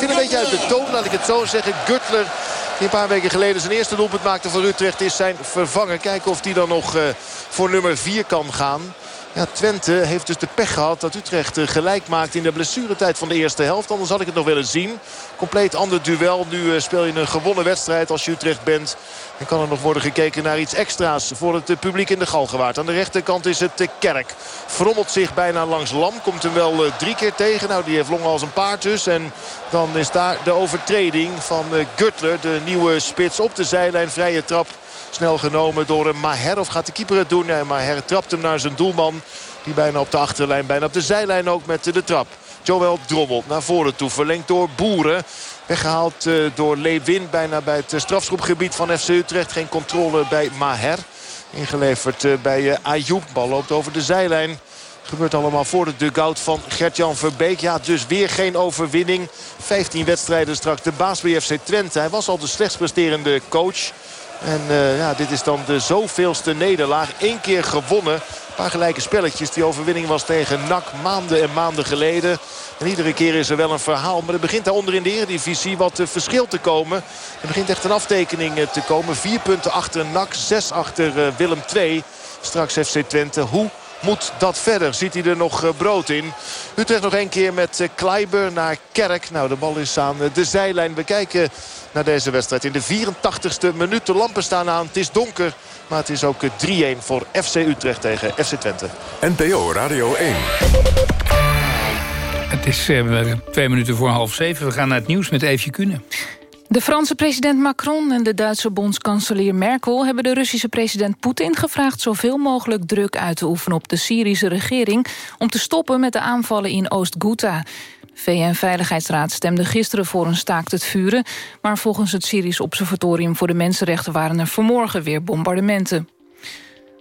een beetje uit de toon, laat ik het zo zeggen. Gutler die een paar weken geleden zijn eerste doelpunt maakte voor Utrecht is zijn vervanger. Kijken of die dan nog voor nummer 4 kan gaan. Ja, Twente heeft dus de pech gehad dat Utrecht gelijk maakt in de blessuretijd van de eerste helft. Anders had ik het nog willen zien. Compleet ander duel. Nu speel je een gewonnen wedstrijd als je Utrecht bent. En kan er nog worden gekeken naar iets extra's voor het publiek in de Galgenwaard. Aan de rechterkant is het Kerk. Frommelt zich bijna langs Lam. Komt hem wel drie keer tegen. Nou, die heeft longen als een paard dus. En dan is daar de overtreding van Gutler. De nieuwe spits op de zijlijn. Vrije trap. Snel genomen door Maher. Of gaat de keeper het doen? Nee, Maher trapt hem naar zijn doelman. Die bijna op de achterlijn, bijna op de zijlijn ook met de trap. Joel drommelt naar voren toe. Verlengd door Boeren. Weggehaald door Lewin. Bijna bij het strafschopgebied van FC Utrecht. Geen controle bij Maher. Ingeleverd bij Ayoub. Bal loopt over de zijlijn. Gebeurt allemaal voor de dugout van Gert-Jan Verbeek. Ja, dus weer geen overwinning. 15 wedstrijden straks de baas bij FC Twente. Hij was al de slechtst presterende coach. En uh, ja, dit is dan de zoveelste nederlaag. Eén keer gewonnen. Een paar gelijke spelletjes. Die overwinning was tegen NAC maanden en maanden geleden. En iedere keer is er wel een verhaal. Maar er begint daaronder in de Eredivisie wat verschil te komen. Er begint echt een aftekening uh, te komen. Vier punten achter NAC. Zes achter Willem II. Straks FC Twente. Hoe moet dat verder? Ziet hij er nog brood in? Utrecht nog een keer met Kleiber naar Kerk. Nou, de bal is aan de zijlijn. We kijken naar deze wedstrijd. In de 84ste minuut de lampen staan aan. Het is donker, maar het is ook 3-1 voor FC Utrecht tegen FC Twente. NPO Radio 1. Het is twee minuten voor half zeven. We gaan naar het nieuws met Eefje Kunen. De Franse president Macron en de Duitse bondskanselier Merkel... hebben de Russische president Poetin gevraagd... zoveel mogelijk druk uit te oefenen op de Syrische regering... om te stoppen met de aanvallen in Oost-Ghouta. VN-veiligheidsraad stemde gisteren voor een staakt het vuren... maar volgens het Syrisch Observatorium voor de Mensenrechten... waren er vanmorgen weer bombardementen.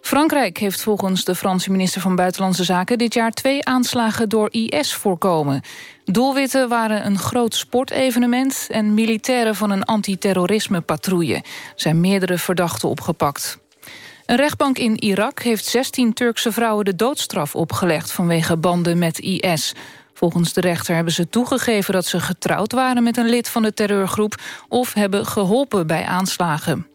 Frankrijk heeft volgens de Franse minister van Buitenlandse Zaken... dit jaar twee aanslagen door IS voorkomen. Doelwitten waren een groot sportevenement... en militairen van een antiterrorisme-patrouille. Er zijn meerdere verdachten opgepakt. Een rechtbank in Irak heeft 16 Turkse vrouwen de doodstraf opgelegd... vanwege banden met IS. Volgens de rechter hebben ze toegegeven dat ze getrouwd waren met een lid van de terreurgroep of hebben geholpen bij aanslagen.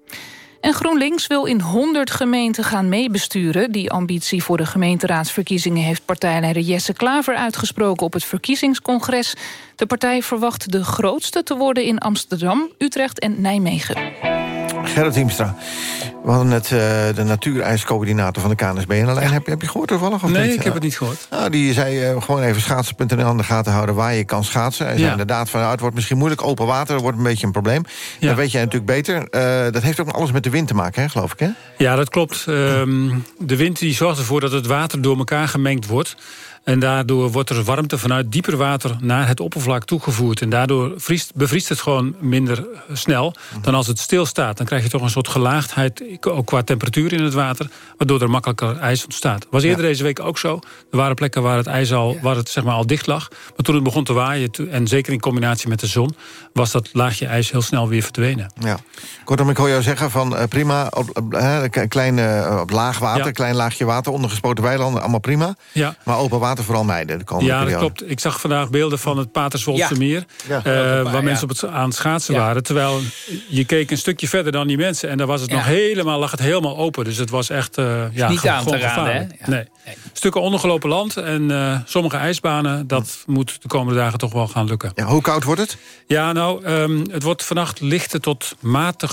En GroenLinks wil in 100 gemeenten gaan meebesturen. Die ambitie voor de gemeenteraadsverkiezingen... heeft partijleider Jesse Klaver uitgesproken op het verkiezingscongres. De partij verwacht de grootste te worden in Amsterdam, Utrecht en Nijmegen. Gerrit Hiemstra, we hadden net uh, de natuurijscoördinator van de KNSB in de lijn. Heb, je, heb je gehoord toevallig? Of nee, niet? ik heb het niet gehoord. Nou, die zei uh, gewoon even schaatsen.nl aan de gaten houden... waar je kan schaatsen. Hij zei Ja. inderdaad van, nou, het wordt misschien moeilijk. Open water wordt een beetje een probleem. Ja. Dat weet jij natuurlijk beter. Eh, dat heeft ook alles met de wind te maken, hè, geloof ik, hè? Ja, dat klopt. Ehm, de wind die zorgt ervoor dat het water door elkaar gemengd wordt. En daardoor wordt er warmte vanuit dieper water naar het oppervlak toegevoerd. En daardoor vriest, bevriest het gewoon minder snel dan als het stilstaat. Dan krijg je toch een soort gelaagdheid, ook qua temperatuur in het water... waardoor er makkelijker ijs ontstaat. was eerder deze week ook zo. Er waren plekken waar het ijs al, waar het, zeg maar, al dicht lag. Maar toen het begon te waaien, en zeker in combinatie met de zon... was dat laagje ijs heel snel weer verdwenen. Ja. Kortom, ik hoor jou zeggen van eh, prima, op, op, klein, eh, op laag water, Ja. klein laagje water, ondergespoten weilanden, allemaal prima. Ja. Maar open water vooral mijden de komende Ja, dat klopt. Ik zag vandaag beelden van het Paterswoldse Ja. meer... Ja. eh, Ja, waar ja. mensen op het, aan het schaatsen Ja. waren. Terwijl je keek een stukje verder dan die mensen... en daar was het Ja. nog helemaal lag het helemaal open. Dus het was echt uh, ja, niet aan te raden, hè? Nee. Stukken ondergelopen land en uh, sommige ijsbanen... dat moet de komende dagen toch wel gaan lukken. Ja, hoe koud wordt het? Ja, nou, um, het wordt vannacht lichte tot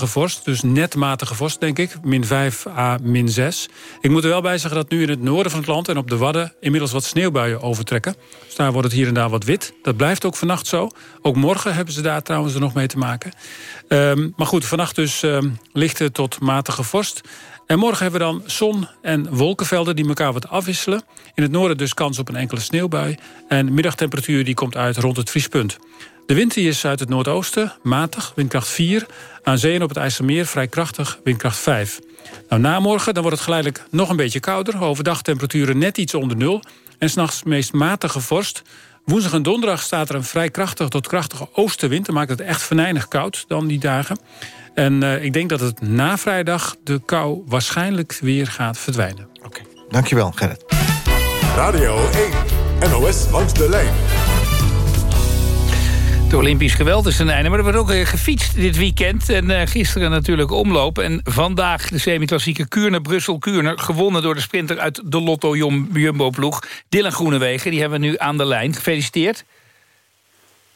vorst. Dus net matige vorst, denk ik. Min 5 à min 6. Ik moet er wel bij zeggen dat nu in het noorden van het land... en op de Wadden inmiddels wat sneeuwbuien overtrekken. Dus daar wordt het hier en daar wat wit. Dat blijft ook vannacht zo. Ook morgen hebben ze daar trouwens er nog mee te maken. Um, maar goed, vannacht dus um, lichte tot matige vorst. En morgen hebben we dan zon en wolkenvelden die elkaar wat afwisselen. In het noorden dus kans op een enkele sneeuwbui. En middagtemperatuur die komt uit rond het vriespunt. De wind is uit het noordoosten, matig, windkracht 4. Aan zee en op het IJsselmeer vrij krachtig, windkracht 5. Nou, na morgen dan wordt het geleidelijk nog een beetje kouder. Overdag temperaturen net iets onder nul. En s'nachts meest matige vorst. Woensdag en donderdag staat er een vrij krachtig tot krachtige oostenwind. Dan maakt het echt venijnig koud dan die dagen. En uh, ik denk dat het na vrijdag de kou waarschijnlijk weer gaat verdwijnen. Oké, okay. dankjewel Gerrit. Radio 1, NOS langs de lijn. Het Olympisch geweld is een einde, maar er wordt ook weer gefietst dit weekend. En uh, gisteren natuurlijk omloop. En vandaag de semi-klassieke Kuurne-Brussel-Kuurne... gewonnen door de sprinter uit de Lotto Jumbo-ploeg. Dylan Groenewegen, die hebben we nu aan de lijn. Gefeliciteerd.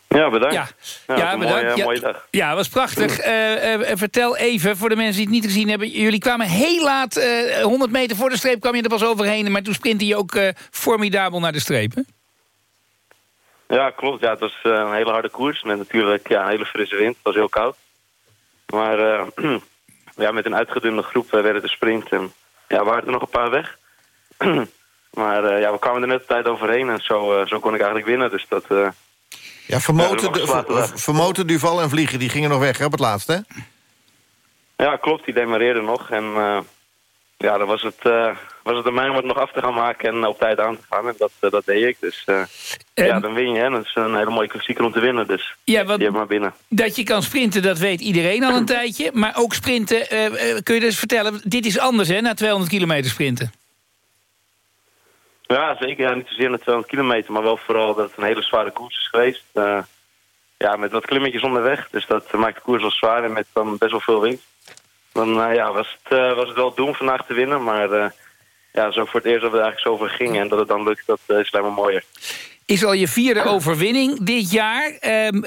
Ja, bedankt. Ja, ja, ja bedankt. Mooie, ja, mooie dag. Ja, was prachtig. Uh, uh, vertel even, voor de mensen die het niet gezien hebben... jullie kwamen heel laat, uh, 100 meter voor de streep kwam je er pas overheen... maar toen sprintte je ook formidabel naar de streep, hè? Ja, klopt. Ja, het was een hele harde koers. Met natuurlijk ja, een hele frisse wind. Het was heel koud. Maar ja, met een uitgedunde groep werd het een sprint. En ja, waren er nog een paar weg. maar ja, we kwamen er net de tijd overheen. En zo, zo kon ik eigenlijk winnen. Dus dat... Ja, Vermoten, ja, Vermoten, Duval en Vliegen, die gingen nog weg hè, op het laatste, hè? Ja, klopt. Die demareerden nog. En uh, ja, dan was het, uh, was het aan mij om het nog af te gaan maken en op tijd aan te gaan. En dat, uh, dat deed ik. Dus en... ja, dan win je. Hè. Dat is een hele mooie klassieker om te winnen. Dus ja, wat, die maar binnen. Dat je kan sprinten, dat weet iedereen al een tijdje. Maar ook sprinten, kun je dus vertellen... Dit is anders, hè, na 200 kilometer sprinten. Ja, zeker. Ja, niet zozeer naar 200 kilometer, maar wel vooral dat het een hele zware koers is geweest. Uh, ja, met wat klimmetjes onderweg. Dus dat maakt de koers wel zwaar en met dan best wel veel wind. Dan uh, ja, was, het, uh, was het wel doen vandaag te winnen, maar ja, zo voor het eerst dat we eigenlijk zo over gingen. En dat het dan lukt, dat is alleen maar mooier. Is al je vierde overwinning dit jaar. Ehm,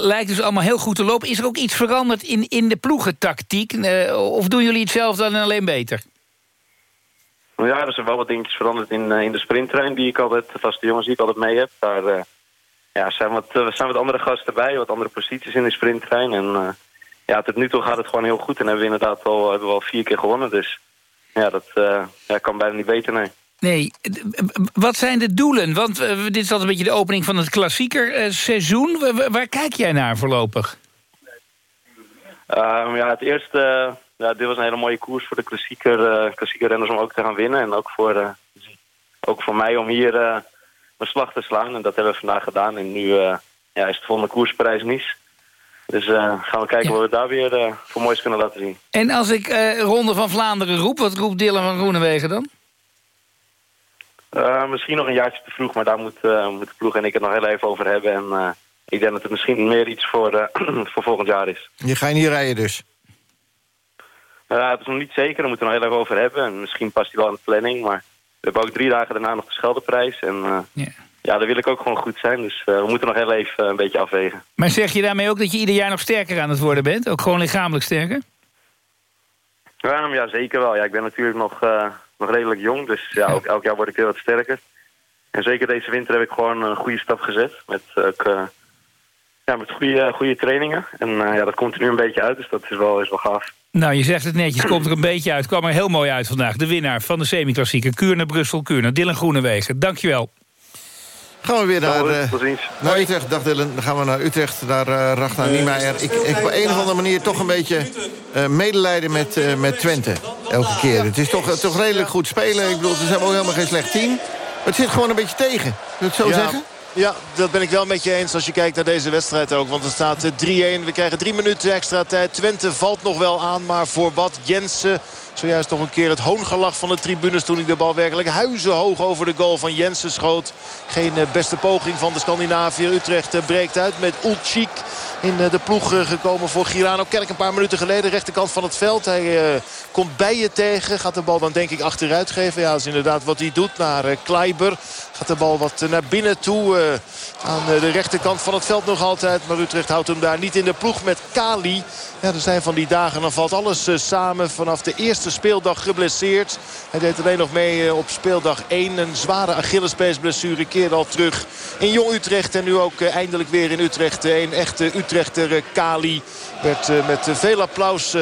lijkt dus allemaal heel goed te lopen. Is er ook iets veranderd in, in de ploegentactiek? of doen jullie hetzelfde en alleen beter? Ja, er zijn wel wat dingetjes veranderd in, uh, in de sprinttrein die ik altijd, de vaste jongens die ik altijd mee heb. Daar uh, ja, zijn, wat, uh, zijn wat andere gasten bij, wat andere posities in de sprinttrein. En ja, tot nu toe gaat het gewoon heel goed en hebben we inderdaad al, hebben we al vier keer gewonnen. Dus ja, dat ja, kan bijna niet beter, nee. Nee, wat zijn de doelen? Want dit is altijd een beetje de opening van het klassieker seizoen. waar kijk jij naar voorlopig? Ehm, ja, het eerste ja, dit was een hele mooie koers voor de klassieker, uh, klassieker renners om ook te gaan winnen. En ook voor, uh, ook voor mij om hier uh, mijn slag te slaan. En dat hebben we vandaag gedaan. En nu ja, is het volgende koersprijs Nice. Dus gaan we kijken ja. wat we daar weer voor moois kunnen laten zien. En als ik Ronde van Vlaanderen roep, wat roept Dylan van Groenewegen dan? misschien nog een jaartje te vroeg, maar daar moet, moet de ploeg en ik het nog heel even over hebben. En ik denk dat het misschien meer iets voor, voor volgend jaar is. Je gaat niet rijden dus? Ja, het is nog niet zeker, daar moeten we nog heel erg over hebben. En misschien past hij wel in de planning, maar we hebben ook drie dagen daarna nog de Scheldeprijs. En uh, yeah. ja, daar wil ik ook gewoon goed zijn, dus uh, we moeten nog heel even uh, een beetje afwegen. Maar zeg je daarmee ook dat je ieder jaar nog sterker aan het worden bent? Ook gewoon lichamelijk sterker? Ja, ja zeker wel. Ja, ik ben natuurlijk nog, nog redelijk jong, dus ja, ook elk jaar word ik weer wat sterker. En zeker deze winter heb ik gewoon een goede stap gezet. Met, ook, ja, met goede, goede trainingen. En ja, dat komt er nu een beetje uit, dus dat is wel, is wel gaaf. Nou, je zegt het netjes, komt er een beetje uit. kwam er heel mooi uit vandaag. De winnaar van de semi-klassieker. Kuurne, Brussel, Kuurne. Dylan Groenewegen, dankjewel. Gaan we weer naar, uh, naar Utrecht. Dag Dylan, dan gaan we naar Utrecht, naar uh, Ragnar Niemeyer. Ik, ik op een of andere manier toch een beetje uh, medelijden met, uh, met Twente. Elke keer. Het is toch, toch redelijk goed spelen. Ik bedoel, ze hebben ook helemaal geen slecht team. Maar het zit gewoon een beetje tegen. Wil ik het zo ja. zeggen? Ja, dat ben ik wel met je eens als je kijkt naar deze wedstrijd ook. Want er staat 3-1. We krijgen drie minuten extra tijd. Twente valt nog wel aan, maar voor wat Jensen... Zojuist nog een keer het hoongelach van de tribunes toen hij de bal werkelijk huizenhoog over de goal van Jensen schoot. Geen beste poging van de Scandinavië. Utrecht breekt uit met Ulchik in de ploeg gekomen voor Girano Kerk een paar minuten geleden. Rechterkant van het veld. Hij komt bij je tegen. Gaat de bal dan denk ik achteruit geven. Ja, dat is inderdaad wat hij doet naar Kleiber. Gaat de bal wat naar binnen toe. Aan de rechterkant van het veld nog altijd. Maar Utrecht houdt hem daar niet in de ploeg met Kali. Ja, er zijn van die dagen, dan valt alles samen. Vanaf de eerste speeldag geblesseerd. Hij deed alleen nog mee op speeldag 1. Een zware Achillespeesblessure keerde al terug in Jong Utrecht. En nu ook eindelijk weer in Utrecht. Een echte Utrechter Kali werd met veel applaus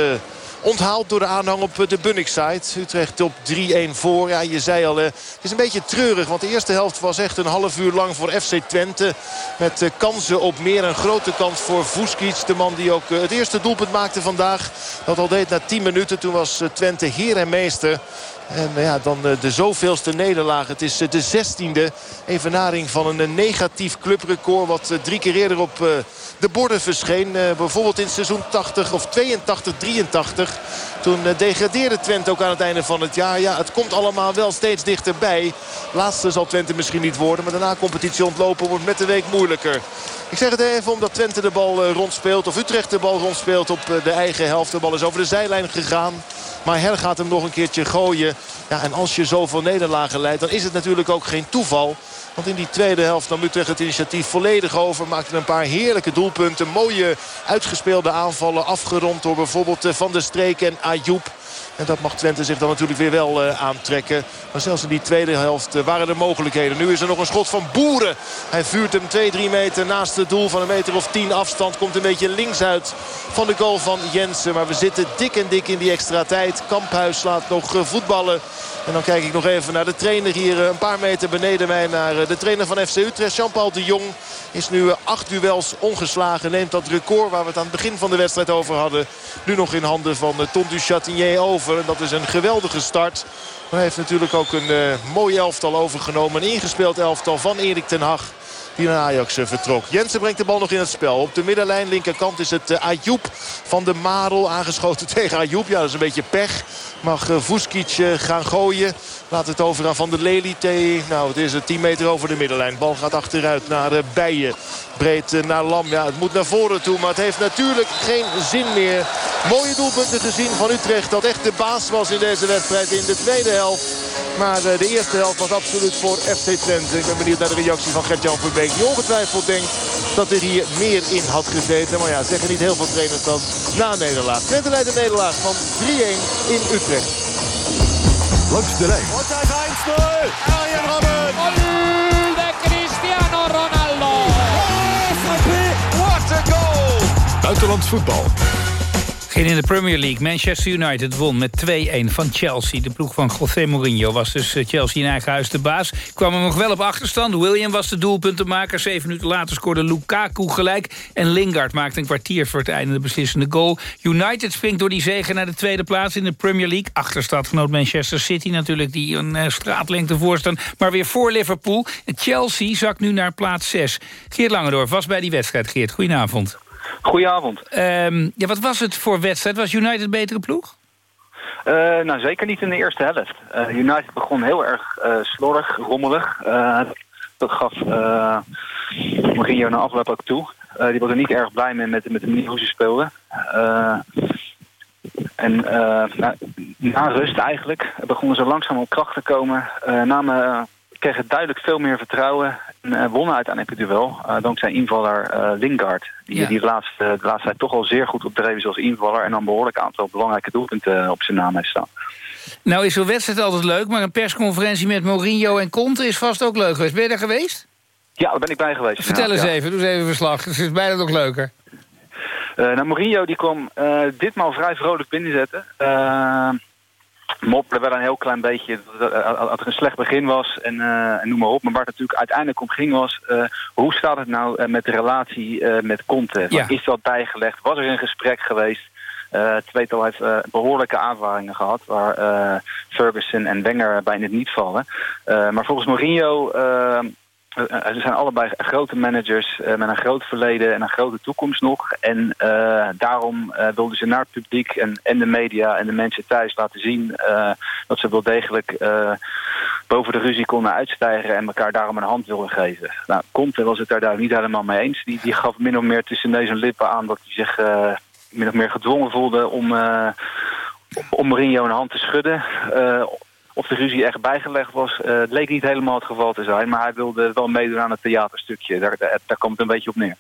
onthaald door de aanhang op de Bunnik-site. Utrecht op 3-1 voor. Ja, je zei al, het is een beetje treurig. Want de eerste helft was echt een half uur lang voor FC Twente. Met kansen op meer. Een grote kans voor Vuskic. De man die ook het eerste doelpunt maakte vandaag. Dat al deed na 10 minuten. Toen was Twente heer en meester. En ja, dan de zoveelste nederlaag. Het is de zestiende evenaring van een negatief clubrecord. Wat drie keer eerder op de borden verscheen. bijvoorbeeld in seizoen 80 of 82, 83. Toen degradeerde Twente ook aan het einde van het jaar. Ja, het komt allemaal wel steeds dichterbij. Laatste zal Twente misschien niet worden. Maar daarna competitie ontlopen wordt met de week moeilijker. Ik zeg het even omdat Twente de bal rondspeelt. Of Utrecht de bal rondspeelt op de eigen helft. De bal is over de zijlijn gegaan. Maar Her gaat hem nog een keertje gooien. Ja, en als je zoveel nederlagen leidt, dan is het natuurlijk ook geen toeval. Want in die tweede helft nam Utrecht het initiatief volledig over. Maakte een paar heerlijke doelpunten. Mooie uitgespeelde aanvallen. Afgerond door bijvoorbeeld Van der Streek en Ayoub. En dat mag Twente zich dan natuurlijk weer wel uh, aantrekken. Maar zelfs in die tweede helft uh, waren er mogelijkheden. Nu is er nog een schot van Boeren. Hij vuurt hem 2-3 meter naast het doel van een meter of 10 afstand. Komt een beetje links uit van de goal van Jensen. Maar we zitten dik en dik in die extra tijd. Kamphuis slaat nog voetballen. En dan kijk ik nog even naar de trainer hier een paar meter beneden mij. Naar de trainer van FC Utrecht, Jean-Paul de Jong. Is nu acht duels ongeslagen. Neemt dat record waar we het aan het begin van de wedstrijd over hadden. Nu nog in handen van Tom du Chatinier over. En dat is een geweldige start. Maar hij heeft natuurlijk ook een mooi elftal overgenomen. Een ingespeeld elftal van Erik ten Hag die naar Ajax vertrok. Jensen brengt de bal nog in het spel. Op de middenlijn, linkerkant is het Ayoub van de Marel. Aangeschoten tegen Ayoub. Ja, dat is een beetje pech. Mag uh, Vuskic uh, gaan gooien. Laat het over aan Van der Lely. Nou, het is 10 meter over de middenlijn. Bal gaat achteruit naar uh, Bijen. Breed naar Lam. Ja, het moet naar voren toe. Maar het heeft natuurlijk geen zin meer. Mooie doelpunten gezien van Utrecht. Dat echt de baas was in deze wedstrijd in de tweede helft. Maar de eerste helft was absoluut voor FC Twente. Ik ben benieuwd naar de reactie van Gert-Jan Verbeek. Die ongetwijfeld denkt dat er hier meer in had gezeten. Maar ja, zeggen niet heel veel trainers dan na nederlaag. Twente leidt een nederlaag van 3-1 in Utrecht. Langs de lijn. Wat hij 1-0. Arjen Robben. Gol de Cristiano Ronaldo. Oh, what a goal. Buitenlands voetbal. In de Premier League. Manchester United won met 2-1 van Chelsea. De ploeg van José Mourinho was dus Chelsea in eigen huis de baas. Kwam er nog wel op achterstand. William was de doelpuntenmaker. Zeven minuten later scoorde Lukaku gelijk. En Lingard maakte een kwartier voor het einde de beslissende goal. United springt door die zegen naar de tweede plaats in de Premier League. Achterstadgenoot Manchester City natuurlijk, die een uh, straatlengte voorstaan. Maar weer voor Liverpool. Chelsea zakt nu naar plaats 6. Geert Langendorf was bij die wedstrijd. Geert, goedenavond. Goedenavond. Um, ja, wat was het voor wedstrijd? Was United een betere ploeg? Uh, nou, zeker niet in de eerste helft. Uh, United begon heel erg uh, slordig, rommelig. dat gaf Mourinho na afloop ook toe. die was er niet erg blij mee met, met de manier hoe ze speelden. en na, na, rust eigenlijk begonnen ze langzaam op kracht te komen. namen kregen duidelijk veel meer vertrouwen. En uh, wonnen uiteindelijk het duel. Uh, dankzij invaller uh, Lingard. Die, ja. die de, laatste, de laatste tijd toch al zeer goed opdreven als invaller. En dan een behoorlijk aantal belangrijke doelpunten op zijn naam heeft staan. Nou is zo'n wedstrijd altijd leuk. Maar een persconferentie met Mourinho en Conte is vast ook leuk geweest. Ben je daar geweest? Ja, daar ben ik bij geweest. Vertel eens ja. even. Doe eens even verslag. Het is bijna nog leuker. nou, Mourinho die kwam ditmaal vrij vrolijk binnenzetten. Mopperde wel een heel klein beetje dat er een slecht begin was en, uh, en noem maar op. Maar waar het natuurlijk uiteindelijk om ging was... Uh, hoe staat het nou uh, met de relatie met Conte? Ja. Is dat bijgelegd? Was er een gesprek geweest? het tweetal heeft behoorlijke aanvaringen gehad... waar Ferguson en Wenger bij het niet vallen. maar volgens Mourinho eh, ze zijn allebei grote managers eh, met een groot verleden en een grote toekomst nog. En daarom uh, wilden ze naar het publiek en, en de media en de mensen thuis laten zien dat ze wel degelijk boven de ruzie konden uitstijgen en elkaar daarom een hand wilden geven. Nou, Conte was het daar, daar niet helemaal mee eens. Die, die gaf min of meer tussen neus en lippen aan dat hij zich min of meer gedwongen voelde om, om Mourinho een hand te schudden of de ruzie echt bijgelegd was, uh, het leek niet helemaal het geval te zijn. Maar hij wilde wel meedoen aan het theaterstukje. Daar, daar, daar komt het een beetje op neer.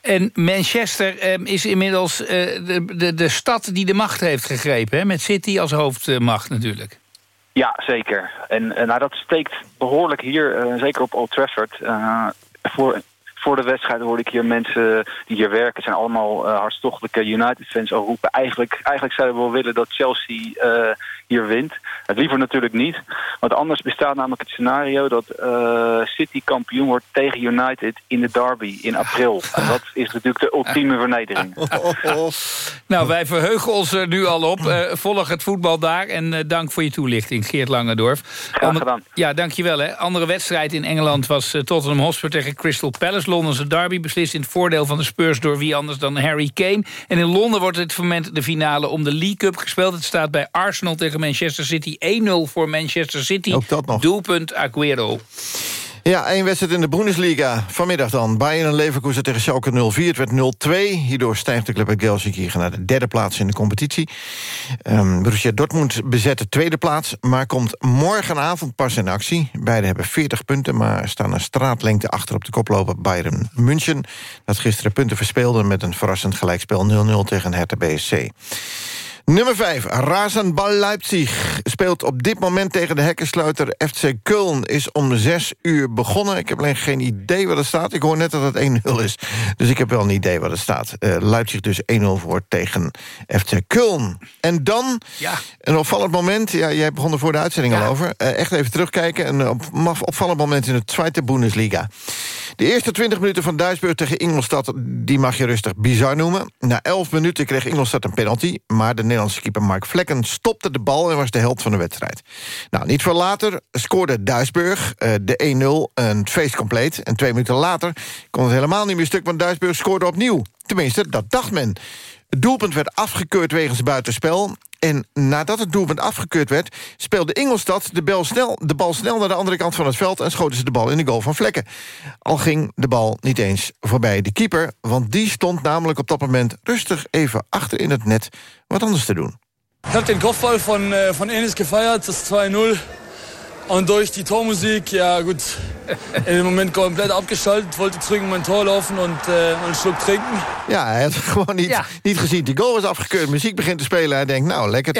En Manchester eh, is inmiddels uh, de, de, de stad die de macht heeft gegrepen. Hè? Met City als hoofdmacht natuurlijk. Ja, zeker. En nou, dat steekt behoorlijk hier, zeker op Old Trafford... voor voor de wedstrijd hoorde ik hier mensen die hier werken... Het zijn allemaal uh, hartstochtelijke United-fans al roepen... Eigenlijk, eigenlijk zouden we wel willen dat Chelsea uh, hier wint. Het liever natuurlijk niet. Want anders bestaat namelijk het scenario... dat uh, City kampioen wordt tegen United in de derby in april. En dat is natuurlijk de ultieme vernedering. nou, wij verheugen ons er nu al op. volg het voetbal daar. En dank voor je toelichting, Geert Langendorf. Graag gedaan. Ja, dankjewel. Hè. Andere wedstrijd in Engeland was Tottenham Hotspur tegen Crystal Palace. Londense derby beslist in het voordeel van de Spurs... door wie anders dan Harry Kane. En in Londen wordt het moment de finale om de League Cup gespeeld. Het staat bij Arsenal tegen Manchester City 1-0 voor Manchester City. Ook dat nog. Doelpunt Aguero. Ja, één wedstrijd in de Bundesliga. Vanmiddag dan. Bayern en Leverkusen tegen Schalke 0-4. Het werd 0-2. Hierdoor stijgt de club uit Gelsenkirchen naar de derde plaats in de competitie. Um, Borussia Dortmund bezet de tweede plaats... maar komt morgenavond pas in actie. Beiden hebben 40 punten, maar staan een straatlengte achter... op de koploper Bayern München. Dat gisteren punten verspeelde met een verrassend gelijkspel 0-0 tegen Hertha BSC. Nummer 5, Rasenball Leipzig speelt op dit moment tegen de hekkensluiter FC Köln. Is om 6 uur begonnen. Ik heb alleen geen idee wat er staat. Ik hoor net dat het 1-0 is. Dus ik heb wel een idee wat er staat. Uh, Leipzig dus 1-0 voor tegen FC Köln. En dan ja. een opvallend moment. Ja, jij begon er voor de uitzending ja. al over. Uh, echt even terugkijken. Een op, opvallend moment in de Tweede Bundesliga. De eerste 20 minuten van Duisburg tegen Ingolstad... die mag je rustig bizar noemen. Na 11 minuten kreeg Ingolstad een penalty... maar de Nederlandse keeper Mark Vlekken stopte de bal... en was de held van de wedstrijd. Nou, niet veel later scoorde Duisburg uh, de 1-0, een feest compleet. En twee minuten later kon het helemaal niet meer stuk... want Duisburg scoorde opnieuw. Tenminste, dat dacht men. Het doelpunt werd afgekeurd wegens buitenspel... En nadat het doelpunt afgekeurd werd... speelde Ingolstad de, bal snel, de naar de andere kant van het veld... en schoten ze de bal in de goal van Vlekken. Al ging de bal niet eens voorbij de keeper... want die stond namelijk op dat moment rustig even achter in het net... wat anders te doen. Ik heb den Kopfball van, uh, van Enes gefeiert, das 2-0. Und durch die Tormusik, ja gut, in dem Moment komplett abgeschaltet. Wollte zurück in mein Tor laufen und äh, einen Schluck trinken. Ja, hij had gewoon niet, Ja. niet gezien. Die goal was afgekeurd, muziek begint te spelen. Hij denkt, nou, lekker 2-0.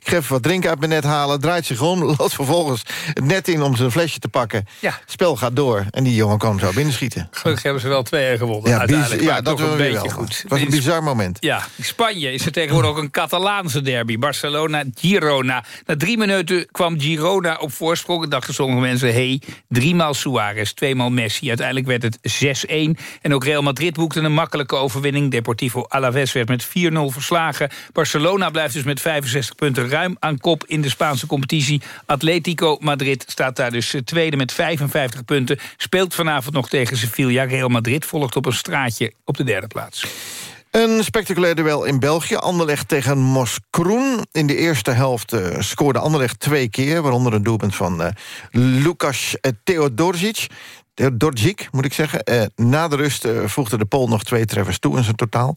Ik ga even wat drinken uit mijn net halen. Draait zich om, loopt vervolgens het net in om zijn flesje te pakken. Ja. Spel gaat door en die jongen kwam zo binnenschieten. Gelukkig hebben ze wel twee gewonnen. Ja, uiteindelijk. ja, dat toch wel een weer beetje wel. goed. Het was een bizar moment. Ja, in Spanje is er tegenwoordig ook een Catalaanse derby. Barcelona-Girona. Na drie minuten kwam Girona op voorsprong. En dachten sommige mensen, hey, driemaal Suarez, tweemaal Messi. Uiteindelijk werd het 6-1. En ook Real Madrid boekte een makkelijke overwinning. Deportivo Alaves werd met 4-0 verslagen. Barcelona blijft dus met 65 punten ruim aan kop in de Spaanse competitie. Atletico Madrid staat daar dus eh, tweede met 55 punten. Speelt vanavond nog tegen Sevilla. Real Madrid volgt op een straatje op de derde plaats. Een spectaculair duel in België. Anderlecht tegen Moskroen. In de eerste helft eh, scoorde Anderlecht twee keer... waaronder een doelpunt van eh Lukas eh, Theodorzic. Theodorzic, moet ik zeggen. Na de rust voegde de Pool nog twee treffers toe in zijn totaal.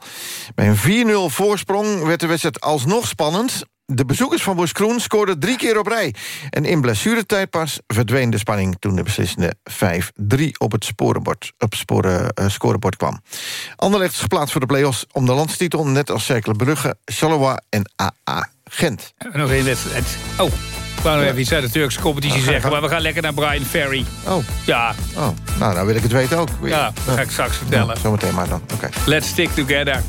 Bij een 4-0 voorsprong werd de wedstrijd alsnog spannend. De bezoekers van Moskroen scoorden drie keer op rij. En in blessuretijd pas verdween de spanning... toen de beslissende 5-3 op het sporenbord, op sporen, eh, scorebord kwam. Anderlecht is geplaatst voor de play-offs om de landstitel... net als Cercle Brugge, Charleroi en AA Gent. En nog één wedstrijd. Oh, ik wou nog even iets uit de Turkse competitie zeggen... maar we gaan lekker naar Brian Ferry. Oh. Ja, Oh, nou, nou wil ik het weten ook. ja dat ga ik straks vertellen. Ja, zometeen maar dan, oké. Let's stick together.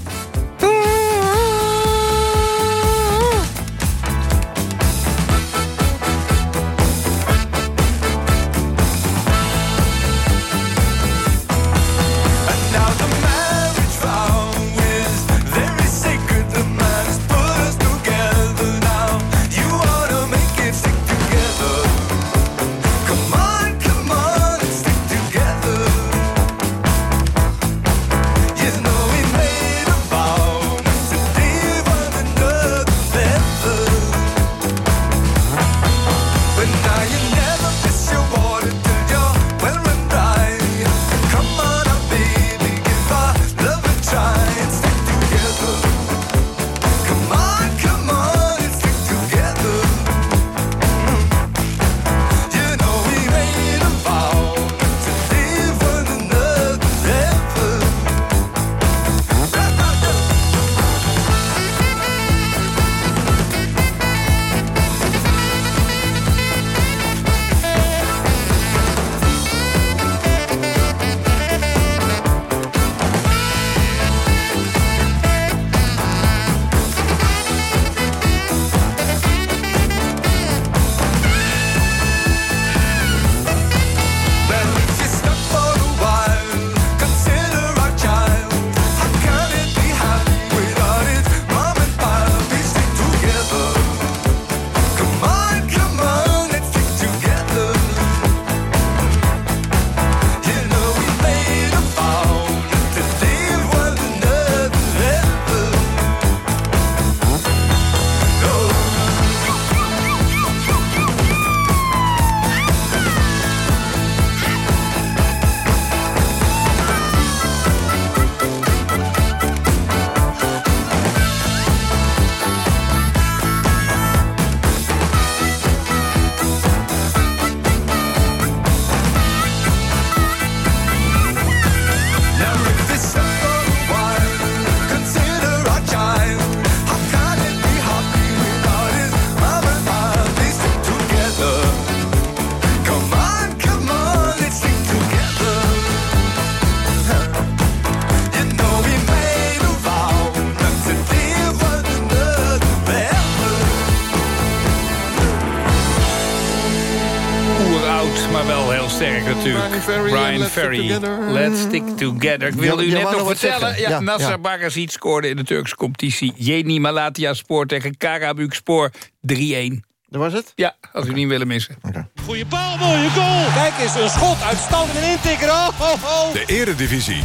Ferry, Brian Let's Stick Ferry. Together. Let's stick together. Ik wilde u net nog vertellen. Ja, Ja, Nasser ja. Scoorde in de Turkse competitie. Jeni Malatia Spoor tegen Karabük Spoor 3-1. Dat was het? Ja, als u niet willen missen. Goeie bal, mooie goal. Kijk eens, een schot, uitstandig en intikker. Oh, ho, ho. De Eredivisie.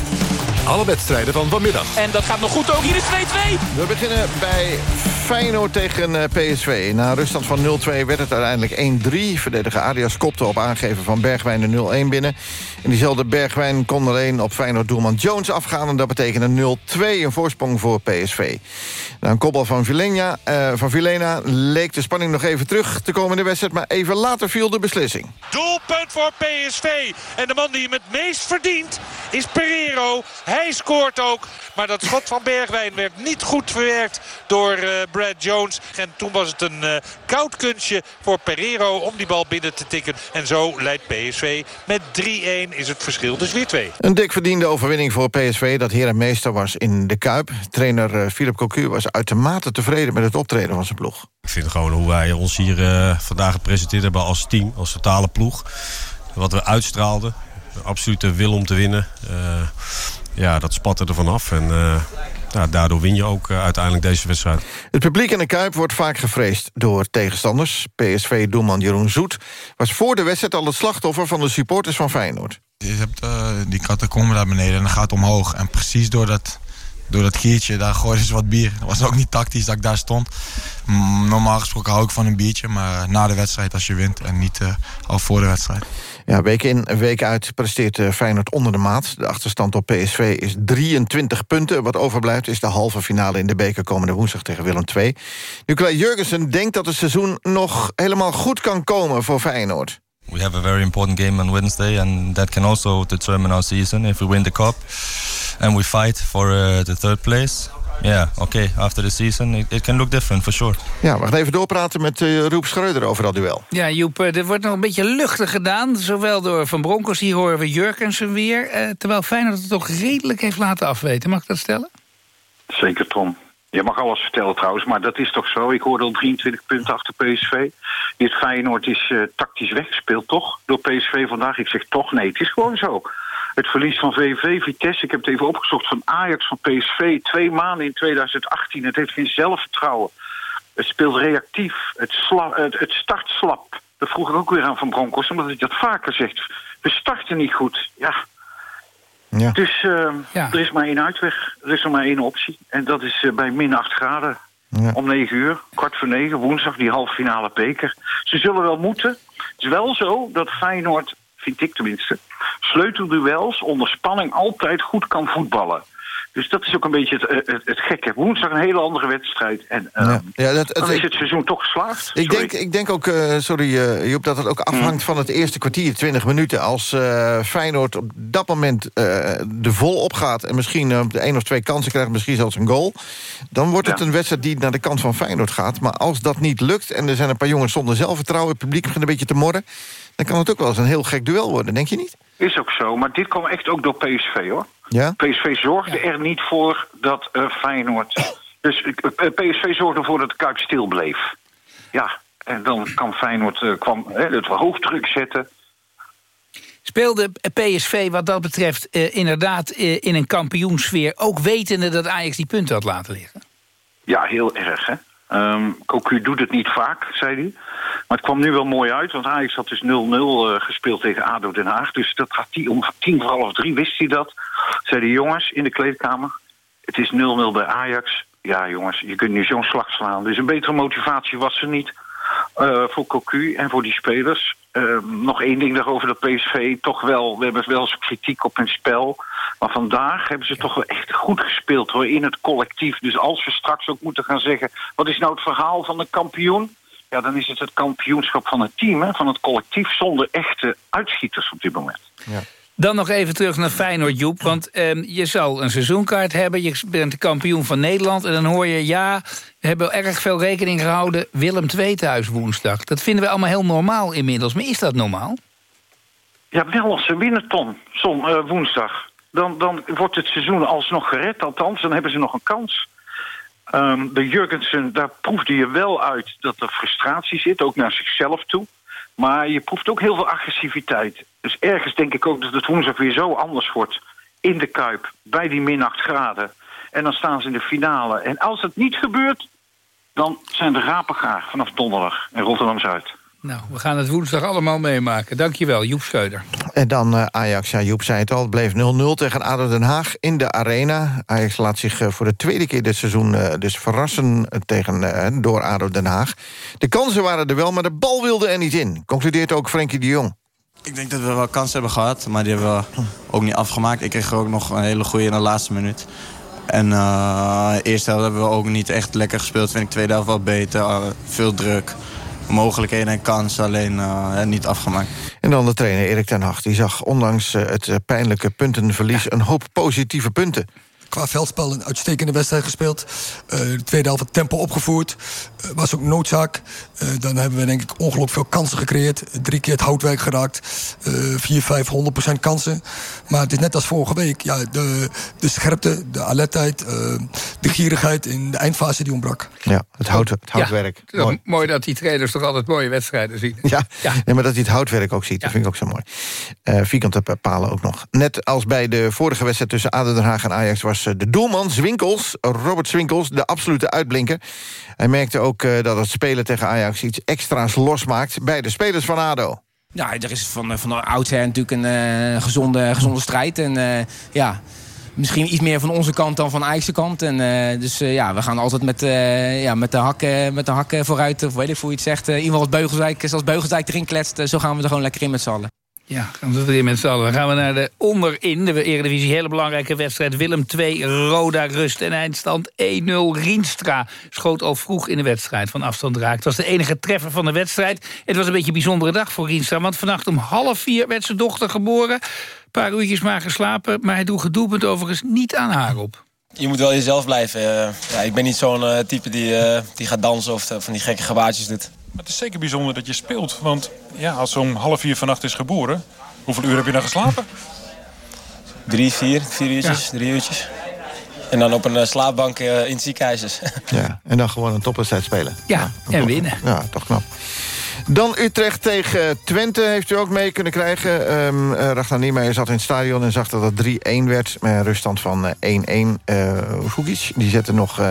Alle wedstrijden van vanmiddag. En dat gaat nog goed ook. Hier is 2-2. We beginnen bij Feyenoord tegen eh, PSV. Na ruststand van 0-2 werd het uiteindelijk 1-3. Verdediger Arias kopte op aangeven van Bergwijn de 0-1 binnen. En diezelfde Bergwijn kon alleen op Feyenoord-doelman Jones afgaan... en dat betekende 0-2, een voorsprong voor PSV. Na een kopbal van Vilena, eh, van Vilena leek de spanning nog even terug te komen in de wedstrijd... maar even later viel de beslissing. Doelpunt voor PSV. En de man die hem het meest verdient is Pereiro. Hij scoort ook. Maar dat schot van Bergwijn werd niet goed verwerkt door eh, Brad Jones. En toen was het een eh, koud kunstje voor Pereiro om die bal binnen te tikken. En zo leidt PSV met 3-1 is het verschil dus weer 2. Een dik verdiende overwinning voor PSV dat heer en meester was in de Kuip. Trainer eh, Philip Cocu was uitermate tevreden met het optreden van zijn ploeg. Ik vind gewoon hoe wij ons hier eh, vandaag gepresenteerd hebben als team, als totale ploeg. Wat we uitstraalden. De absolute wil om te winnen. Eh, ja, dat spatte er vanaf. En eh, ja, daardoor win je ook eh, uiteindelijk deze wedstrijd. Het publiek in de Kuip wordt vaak gevreesd door tegenstanders. PSV-doelman Jeroen Zoet was voor de wedstrijd al het slachtoffer... van de supporters van Feyenoord. Je hebt eh, die catacombe daar beneden en dan gaat omhoog. En precies door dat, door dat giertje, daar gooiden ze wat bier. Dat was ook niet tactisch dat ik daar stond. Normaal gesproken hou ik van een biertje, maar na de wedstrijd als je wint en niet eh, al voor de wedstrijd. Ja, week in, week uit presteert eh, Feyenoord onder de maat. De achterstand op PSV is 23 punten. Wat overblijft is de halve finale in de beker komende woensdag tegen Willem II. Nicolai Jurgensen denkt dat het seizoen nog helemaal goed kan komen voor Feyenoord. We have a very important game on Wednesday, and that can also determine our season. If we win the cup and we fight for uh, the third place, yeah, okay. After the season, it, it can look different for sure. Ja, we gaan even doorpraten met uh, Roep Schreuder over dat duel. Ja, Joep, eh, er wordt nog een beetje luchtig gedaan. Zowel door Van Bronckhorst, hier horen we Jurkensen weer. Eh, terwijl Feyenoord het toch redelijk heeft laten afweten. Mag ik dat stellen? Zeker, Tom. Je mag alles vertellen trouwens, maar dat is toch zo. Ik hoorde al 23 punten achter PSV. Dit Feyenoord is uh, tactisch weggespeeld, toch? Door PSV vandaag. Ik zeg toch, nee, het is gewoon zo. Het verlies van VV, Vitesse, ik heb het even opgezocht... van Ajax, van PSV, twee maanden in 2018. Het heeft geen zelfvertrouwen. Het speelt reactief. Het, sla, het, het start slap. Dat vroeg ik ook weer aan Van Bronckhorst, omdat hij dat vaker zegt. We starten niet goed. Ja, ja. Dus uh, ja. er is maar één uitweg. Er is er maar één optie. En dat is uh, bij min 8 graden. Ja. Om 9 uur, kwart voor 9, woensdag, die halve finale beker. Ze zullen wel moeten. Het is wel zo dat Feyenoord, vind ik tenminste... sleutelduels onder spanning altijd goed kan voetballen. Dus dat is ook een beetje het, het, het gekke. Woensdag een hele andere wedstrijd. En uh, ja. Ja, dat, dan is het seizoen toch geslaagd. Ik denk, ik denk ook, uh, sorry uh, Joep, dat het ook afhangt mm. van het eerste kwartier, 20 minuten. Als uh, Feyenoord op dat moment de vol opgaat... en misschien de één of twee kansen krijgt, misschien zelfs een goal... dan wordt het ja. een wedstrijd die naar de kant van Feyenoord gaat. Maar als dat niet lukt en er zijn een paar jongens zonder zelfvertrouwen... het publiek begint een beetje te morren... dan kan het ook wel eens een heel gek duel worden, denk je niet? Is ook zo, maar dit kwam echt ook door PSV, hoor. Ja? PSV zorgde ja. er niet voor dat uh, Feyenoord... Dus uh, PSV zorgde ervoor dat de Kuip stil bleef. Ja, en dan kan Feyenoord uh, kwam, het hoogdruk zetten. Speelde PSV wat dat betreft inderdaad in een kampioensfeer... ook wetende dat Ajax die punten had laten liggen? Ja, heel erg, hè. Um, doet het niet vaak, zei hij. Maar het kwam nu wel mooi uit, want Ajax had dus 0-0 uh, gespeeld tegen ADO Den Haag. Dus dat gaat om tien voor half drie wist hij dat. Zeiden de jongens in de kleedkamer, het is 0-0 bij Ajax. Ja jongens, je kunt nu zo'n slag slaan. Dus een betere motivatie was er niet uh, voor Cocu en voor die spelers. Uh, nog één ding daarover dat PSV toch wel... We hebben wel eens kritiek op hun spel. Maar vandaag hebben ze toch wel echt goed gespeeld hoor, in het collectief. Dus als we straks ook moeten gaan zeggen... wat is nou het verhaal van de kampioen? Ja, dan is het het kampioenschap van het team, hè, van het collectief... zonder echte uitschieters op dit moment. Ja. Dan nog even terug naar Feyenoord, Joep. Want eh, je zal een seizoenkaart hebben. Je bent de kampioen van Nederland. En dan hoor je, ja, we hebben erg veel rekening gehouden. Willem II thuis woensdag. Dat vinden we allemaal heel normaal inmiddels. Maar is dat normaal? Ja, wel als ze winnen, Tom. Uh, woensdag. Dan, dan wordt het seizoen alsnog gered. Althans, dan hebben ze nog een kans. Um, de Jurgensen, daar proefde je wel uit dat er frustratie zit. Ook naar zichzelf toe. Maar je proeft ook heel veel agressiviteit. Dus ergens denk ik ook dat het woensdag weer zo anders wordt. In de Kuip, bij die min 8 graden. En dan staan ze in de finale. En als het niet gebeurt, dan zijn de rapen gaar vanaf donderdag in Rotterdam-Zuid. Nou, we gaan het woensdag allemaal meemaken. Dankjewel, Joep Scheuder. En dan uh, Ajax, ja, Joep zei het al, het bleef 0-0 tegen ADO Den Haag in de arena. Ajax laat zich uh, voor de tweede keer dit seizoen uh, dus verrassen tegen, door ADO Den Haag. De kansen waren er wel, maar de bal wilde er niet in. Concludeert ook Frenkie de Jong. Ik denk dat we wel kansen hebben gehad, maar die hebben we ook niet afgemaakt. Ik kreeg er ook nog een hele goede in de laatste minuut. En uh, eerste helft hebben we ook niet echt lekker gespeeld. Vind ik tweede helft wel beter. veel druk mogelijkheden en kansen, alleen uh, niet afgemaakt. En dan de trainer Erik ten Hag. Die zag ondanks uh, het pijnlijke puntenverlies... een hoop positieve punten qua veldspel een uitstekende wedstrijd gespeeld. Uh, de tweede helft het tempo opgevoerd. Uh, was ook noodzaak. Uh, dan hebben we denk ik ongelooflijk veel kansen gecreëerd. Drie keer het houtwerk geraakt. vier, vijf, honderd procent kansen. Maar het is net als vorige week. Ja, de, de scherpte, de alertheid, de gierigheid in de eindfase die ontbrak. Ja, het, hout, het houtwerk. Ja, mooi. mooi. dat die trainers toch altijd mooie wedstrijden zien. Ja, ja. Nee, maar dat hij het houtwerk ook ziet, dat vind ik ook zo mooi. vierkante palen ook nog. Net als bij de vorige wedstrijd tussen Aden Den Haag en Ajax... was de doelman Zwinkels, Robert Zwinkels, de absolute uitblinker. Hij merkte ook uh, dat het spelen tegen Ajax iets extra's losmaakt... bij de spelers van ADO. Ja, er is van, van oudsher natuurlijk een gezonde, gezonde strijd. En ja, misschien iets meer van onze kant dan van Ajax kant. En, dus ja, we gaan altijd met, ja, met de hakken met de hakken vooruit. Of weet ik hoe je het zegt. geval als Beugelsdijk, zoals Beugelsdijk erin kletst. zo gaan we er gewoon lekker in met z'n allen. Ja, gaan we erin met z'n allen. Dan gaan we naar de onderin, de Eredivisie. Hele belangrijke wedstrijd. Willem 2, Roda, rust en eindstand 1-0. Rienstra schoot al vroeg in de wedstrijd van afstand raakt. Het was de enige treffer van de wedstrijd. Het was een beetje een bijzondere dag voor Rienstra. Want vannacht om half vier werd zijn dochter geboren. Een paar uurtjes maar geslapen. Maar hij droeg het overigens niet aan haar op. Je moet wel jezelf blijven. Ja, ik ben niet zo'n uh, type die, uh, die gaat dansen of van die gekke gebaartjes doet. Maar het is zeker bijzonder dat je speelt. Want ja, als ze om half vier vannacht is geboren... hoeveel uur heb je dan geslapen? Drie, vier, vier uurtjes, ja. drie uurtjes. En dan op een uh, slaapbank uh, in het ziekenhuis. Ja, en dan gewoon een topwedstrijd spelen. Ja, ja en winnen. Ja, toch knap. Dan Utrecht tegen Twente heeft u ook mee kunnen krijgen. Um, uh, Ragnar Niemeyer zat in het stadion en zag dat het 3-1 werd... een ruststand van 1-1. Uh, Fugic, die zette nog uh,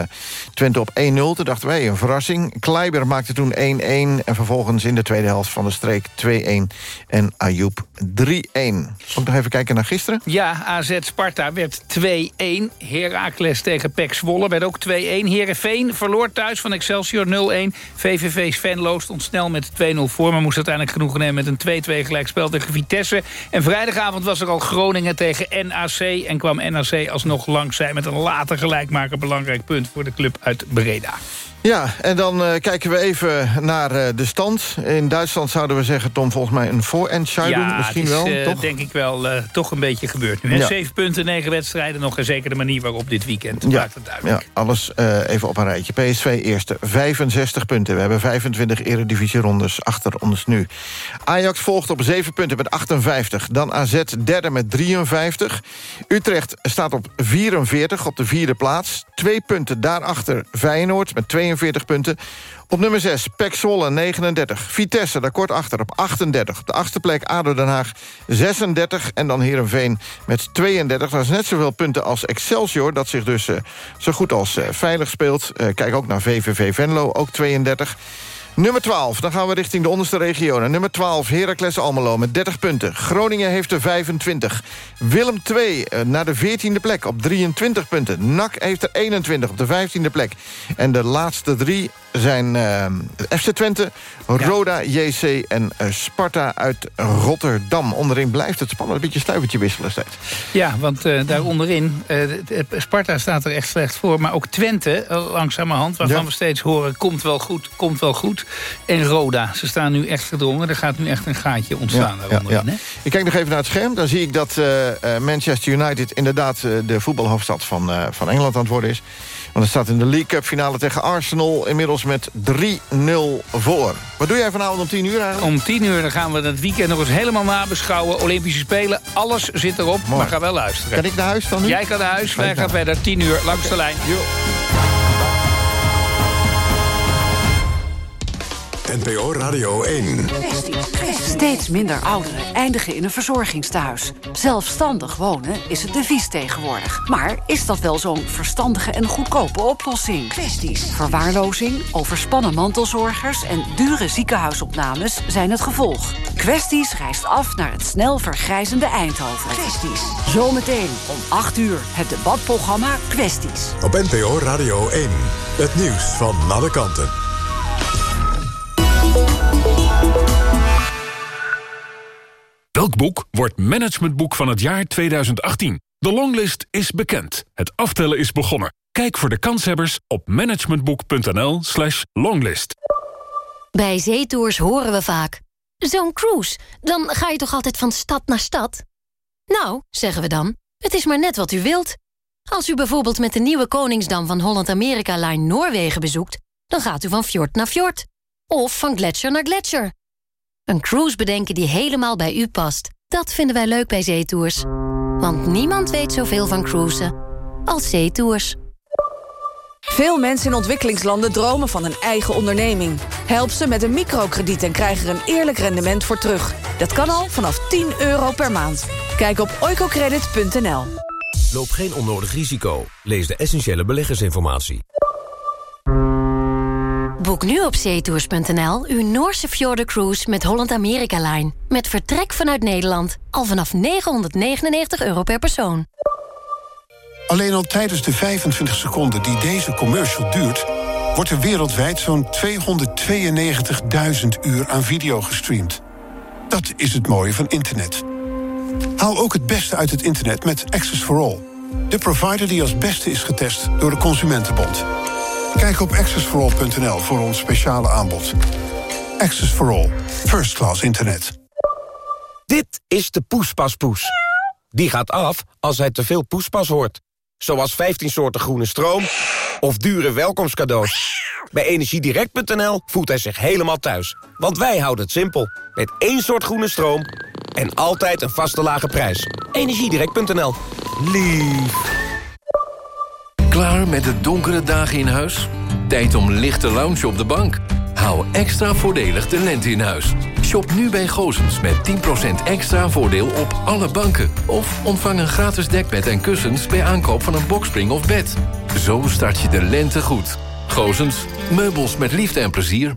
Twente op 1-0. Toen dachten wij, een verrassing. Kleiber maakte toen 1-1 en vervolgens in de tweede helft van de streek 2-1. En Ayoub 3-1. Ook nog even kijken naar gisteren. Ja, AZ Sparta werd 2-1. Heracles tegen PEC Zwolle werd ook 2-1. Herenveen verloor thuis van Excelsior 0-1. VVV Venlo stond snel met 2-0 voor... maar moest uiteindelijk genoegen nemen met een 2-2 gelijkspel tegen Vitesse. En vrijdagavond was er al Groningen tegen NAC... en kwam NAC alsnog langs zijn met een later gelijkmaker... belangrijk punt voor de club uit Breda. Ja, en dan uh, kijken we even naar uh, de stand. In Duitsland zouden we zeggen, Tom, volgens mij een voorentscheiding. Ja, misschien is, wel, uh, toch? denk ik wel toch een beetje gebeurd nu. Ja. Zeven punten, negen wedstrijden. Nog en zeker de manier waarop dit weekend ja. maakt het duidelijk. Ja, alles even op een rijtje. PSV eerste, 65 punten. We hebben 25 achter ons nu. Ajax volgt op 7 punten met 58. Dan AZ derde met 53. Utrecht staat op 44 op de vierde plaats. Twee punten daarachter Feyenoord met 42 punten. Op nummer 6 Pek Zwolle 39. Vitesse daar kort achter op 38. Op de achtste plek ADO Den Haag 36. En dan Heerenveen met 32. Dat is net zoveel punten als Excelsior. Dat zich dus uh, zo goed als uh, veilig speelt. Uh, kijk ook naar VVV Venlo, ook 32. Nummer 12, dan gaan we richting de onderste regionen. Nummer 12, Heracles Almelo met 30 punten. Groningen heeft er 25. Willem 2 uh, naar de 14e plek op 23 punten. NAC heeft er 21 op de 15e plek. En de laatste drie zijn uh, FC Twente, Roda, JC en uh, Sparta uit Rotterdam. Onderin blijft het spannend, een beetje stuivertje wisselen steeds. Ja, want uh, daar onderin, Sparta staat er echt slecht voor. Maar ook Twente, langzamerhand, waarvan ja. we steeds horen... komt wel goed, komt wel goed. En Roda, ze staan nu echt gedrongen. Er gaat nu echt een gaatje ontstaan ja, daaronderin. Ja, ja. Ik kijk nog even naar het scherm. Dan zie ik dat Manchester United inderdaad de voetbalhoofdstad van, van Engeland aan het worden is. Want het staat in de League Cup finale tegen Arsenal... inmiddels met 3-0 voor. Wat doe jij vanavond om 10 uur eigenlijk? Om 10 uur dan gaan we het weekend nog eens helemaal nabeschouwen. Olympische Spelen, alles zit erop. Mooi. Maar ga wel luisteren. Kan ik naar huis dan nu? Jij kan naar huis, wij gaan verder. 10 uur, langs de lijn. Jo. NPO Radio 1. Steeds minder ouderen eindigen in een verzorgingstehuis. Zelfstandig wonen is het devies tegenwoordig. Maar is dat wel zo'n verstandige en goedkope oplossing? Kwesties. Verwaarlozing, overspannen mantelzorgers... en dure ziekenhuisopnames zijn het gevolg. Kwesties reist af naar het snel vergrijzende Eindhoven. Kwesties. Zometeen om 8 uur het debatprogramma Kwesties. Op NPO Radio 1. Het nieuws van alle kanten. Welk boek wordt managementboek van het jaar 2018? De longlist is bekend. Het aftellen is begonnen. Kijk voor de kanshebbers op managementboek.nl slash longlist. Bij zeetours horen we vaak... Zo'n cruise, dan ga je toch altijd van stad naar stad? Nou, zeggen we dan, het is maar net wat u wilt. Als u bijvoorbeeld met de nieuwe Koningsdam van Holland-Amerika Line Noorwegen bezoekt... dan gaat u van fjord naar fjord. Of van gletsjer naar gletsjer. Een cruise bedenken die helemaal bij u past. Dat vinden wij leuk bij zeetours. Want niemand weet zoveel van cruisen als zeetours. Veel mensen in ontwikkelingslanden dromen van een eigen onderneming. Help ze met een microkrediet en krijg er een eerlijk rendement voor terug. Dat kan al vanaf 10 euro per maand. Kijk op oicocredit.nl. Loop geen onnodig risico. Lees de essentiële beleggersinformatie. Boek nu op zeetours.nl uw Noorse Cruise met Holland America Line. Met vertrek vanuit Nederland. Al vanaf 999 euro per persoon. Alleen al tijdens de 25 seconden die deze commercial duurt... wordt er wereldwijd zo'n 292.000 uur aan video gestreamd. Dat is het mooie van internet. Haal ook het beste uit het internet met Access for All. De provider die als beste is getest door de Consumentenbond. Kijk op accessforall.nl voor ons speciale aanbod. Access for All. First class internet. Dit is de poespaspoes. Die gaat af als hij te veel poespas hoort. Zoals 15 soorten groene stroom of dure welkomstcadeaus. Bij Energiedirect.nl voelt hij zich helemaal thuis. Want wij houden het simpel. Met één soort groene stroom en altijd een vaste lage prijs. Energiedirect.nl. Lief. Klaar met de donkere dagen in huis? Tijd om lichte lounge op de bank. Hou extra voordelig de lente in huis. Shop nu bij Gozens met 10% extra voordeel op alle banken. Of ontvang een gratis dekbed en kussens bij aankoop van een bokspring of bed. Zo start je de lente goed. Gozens, meubels met liefde en plezier.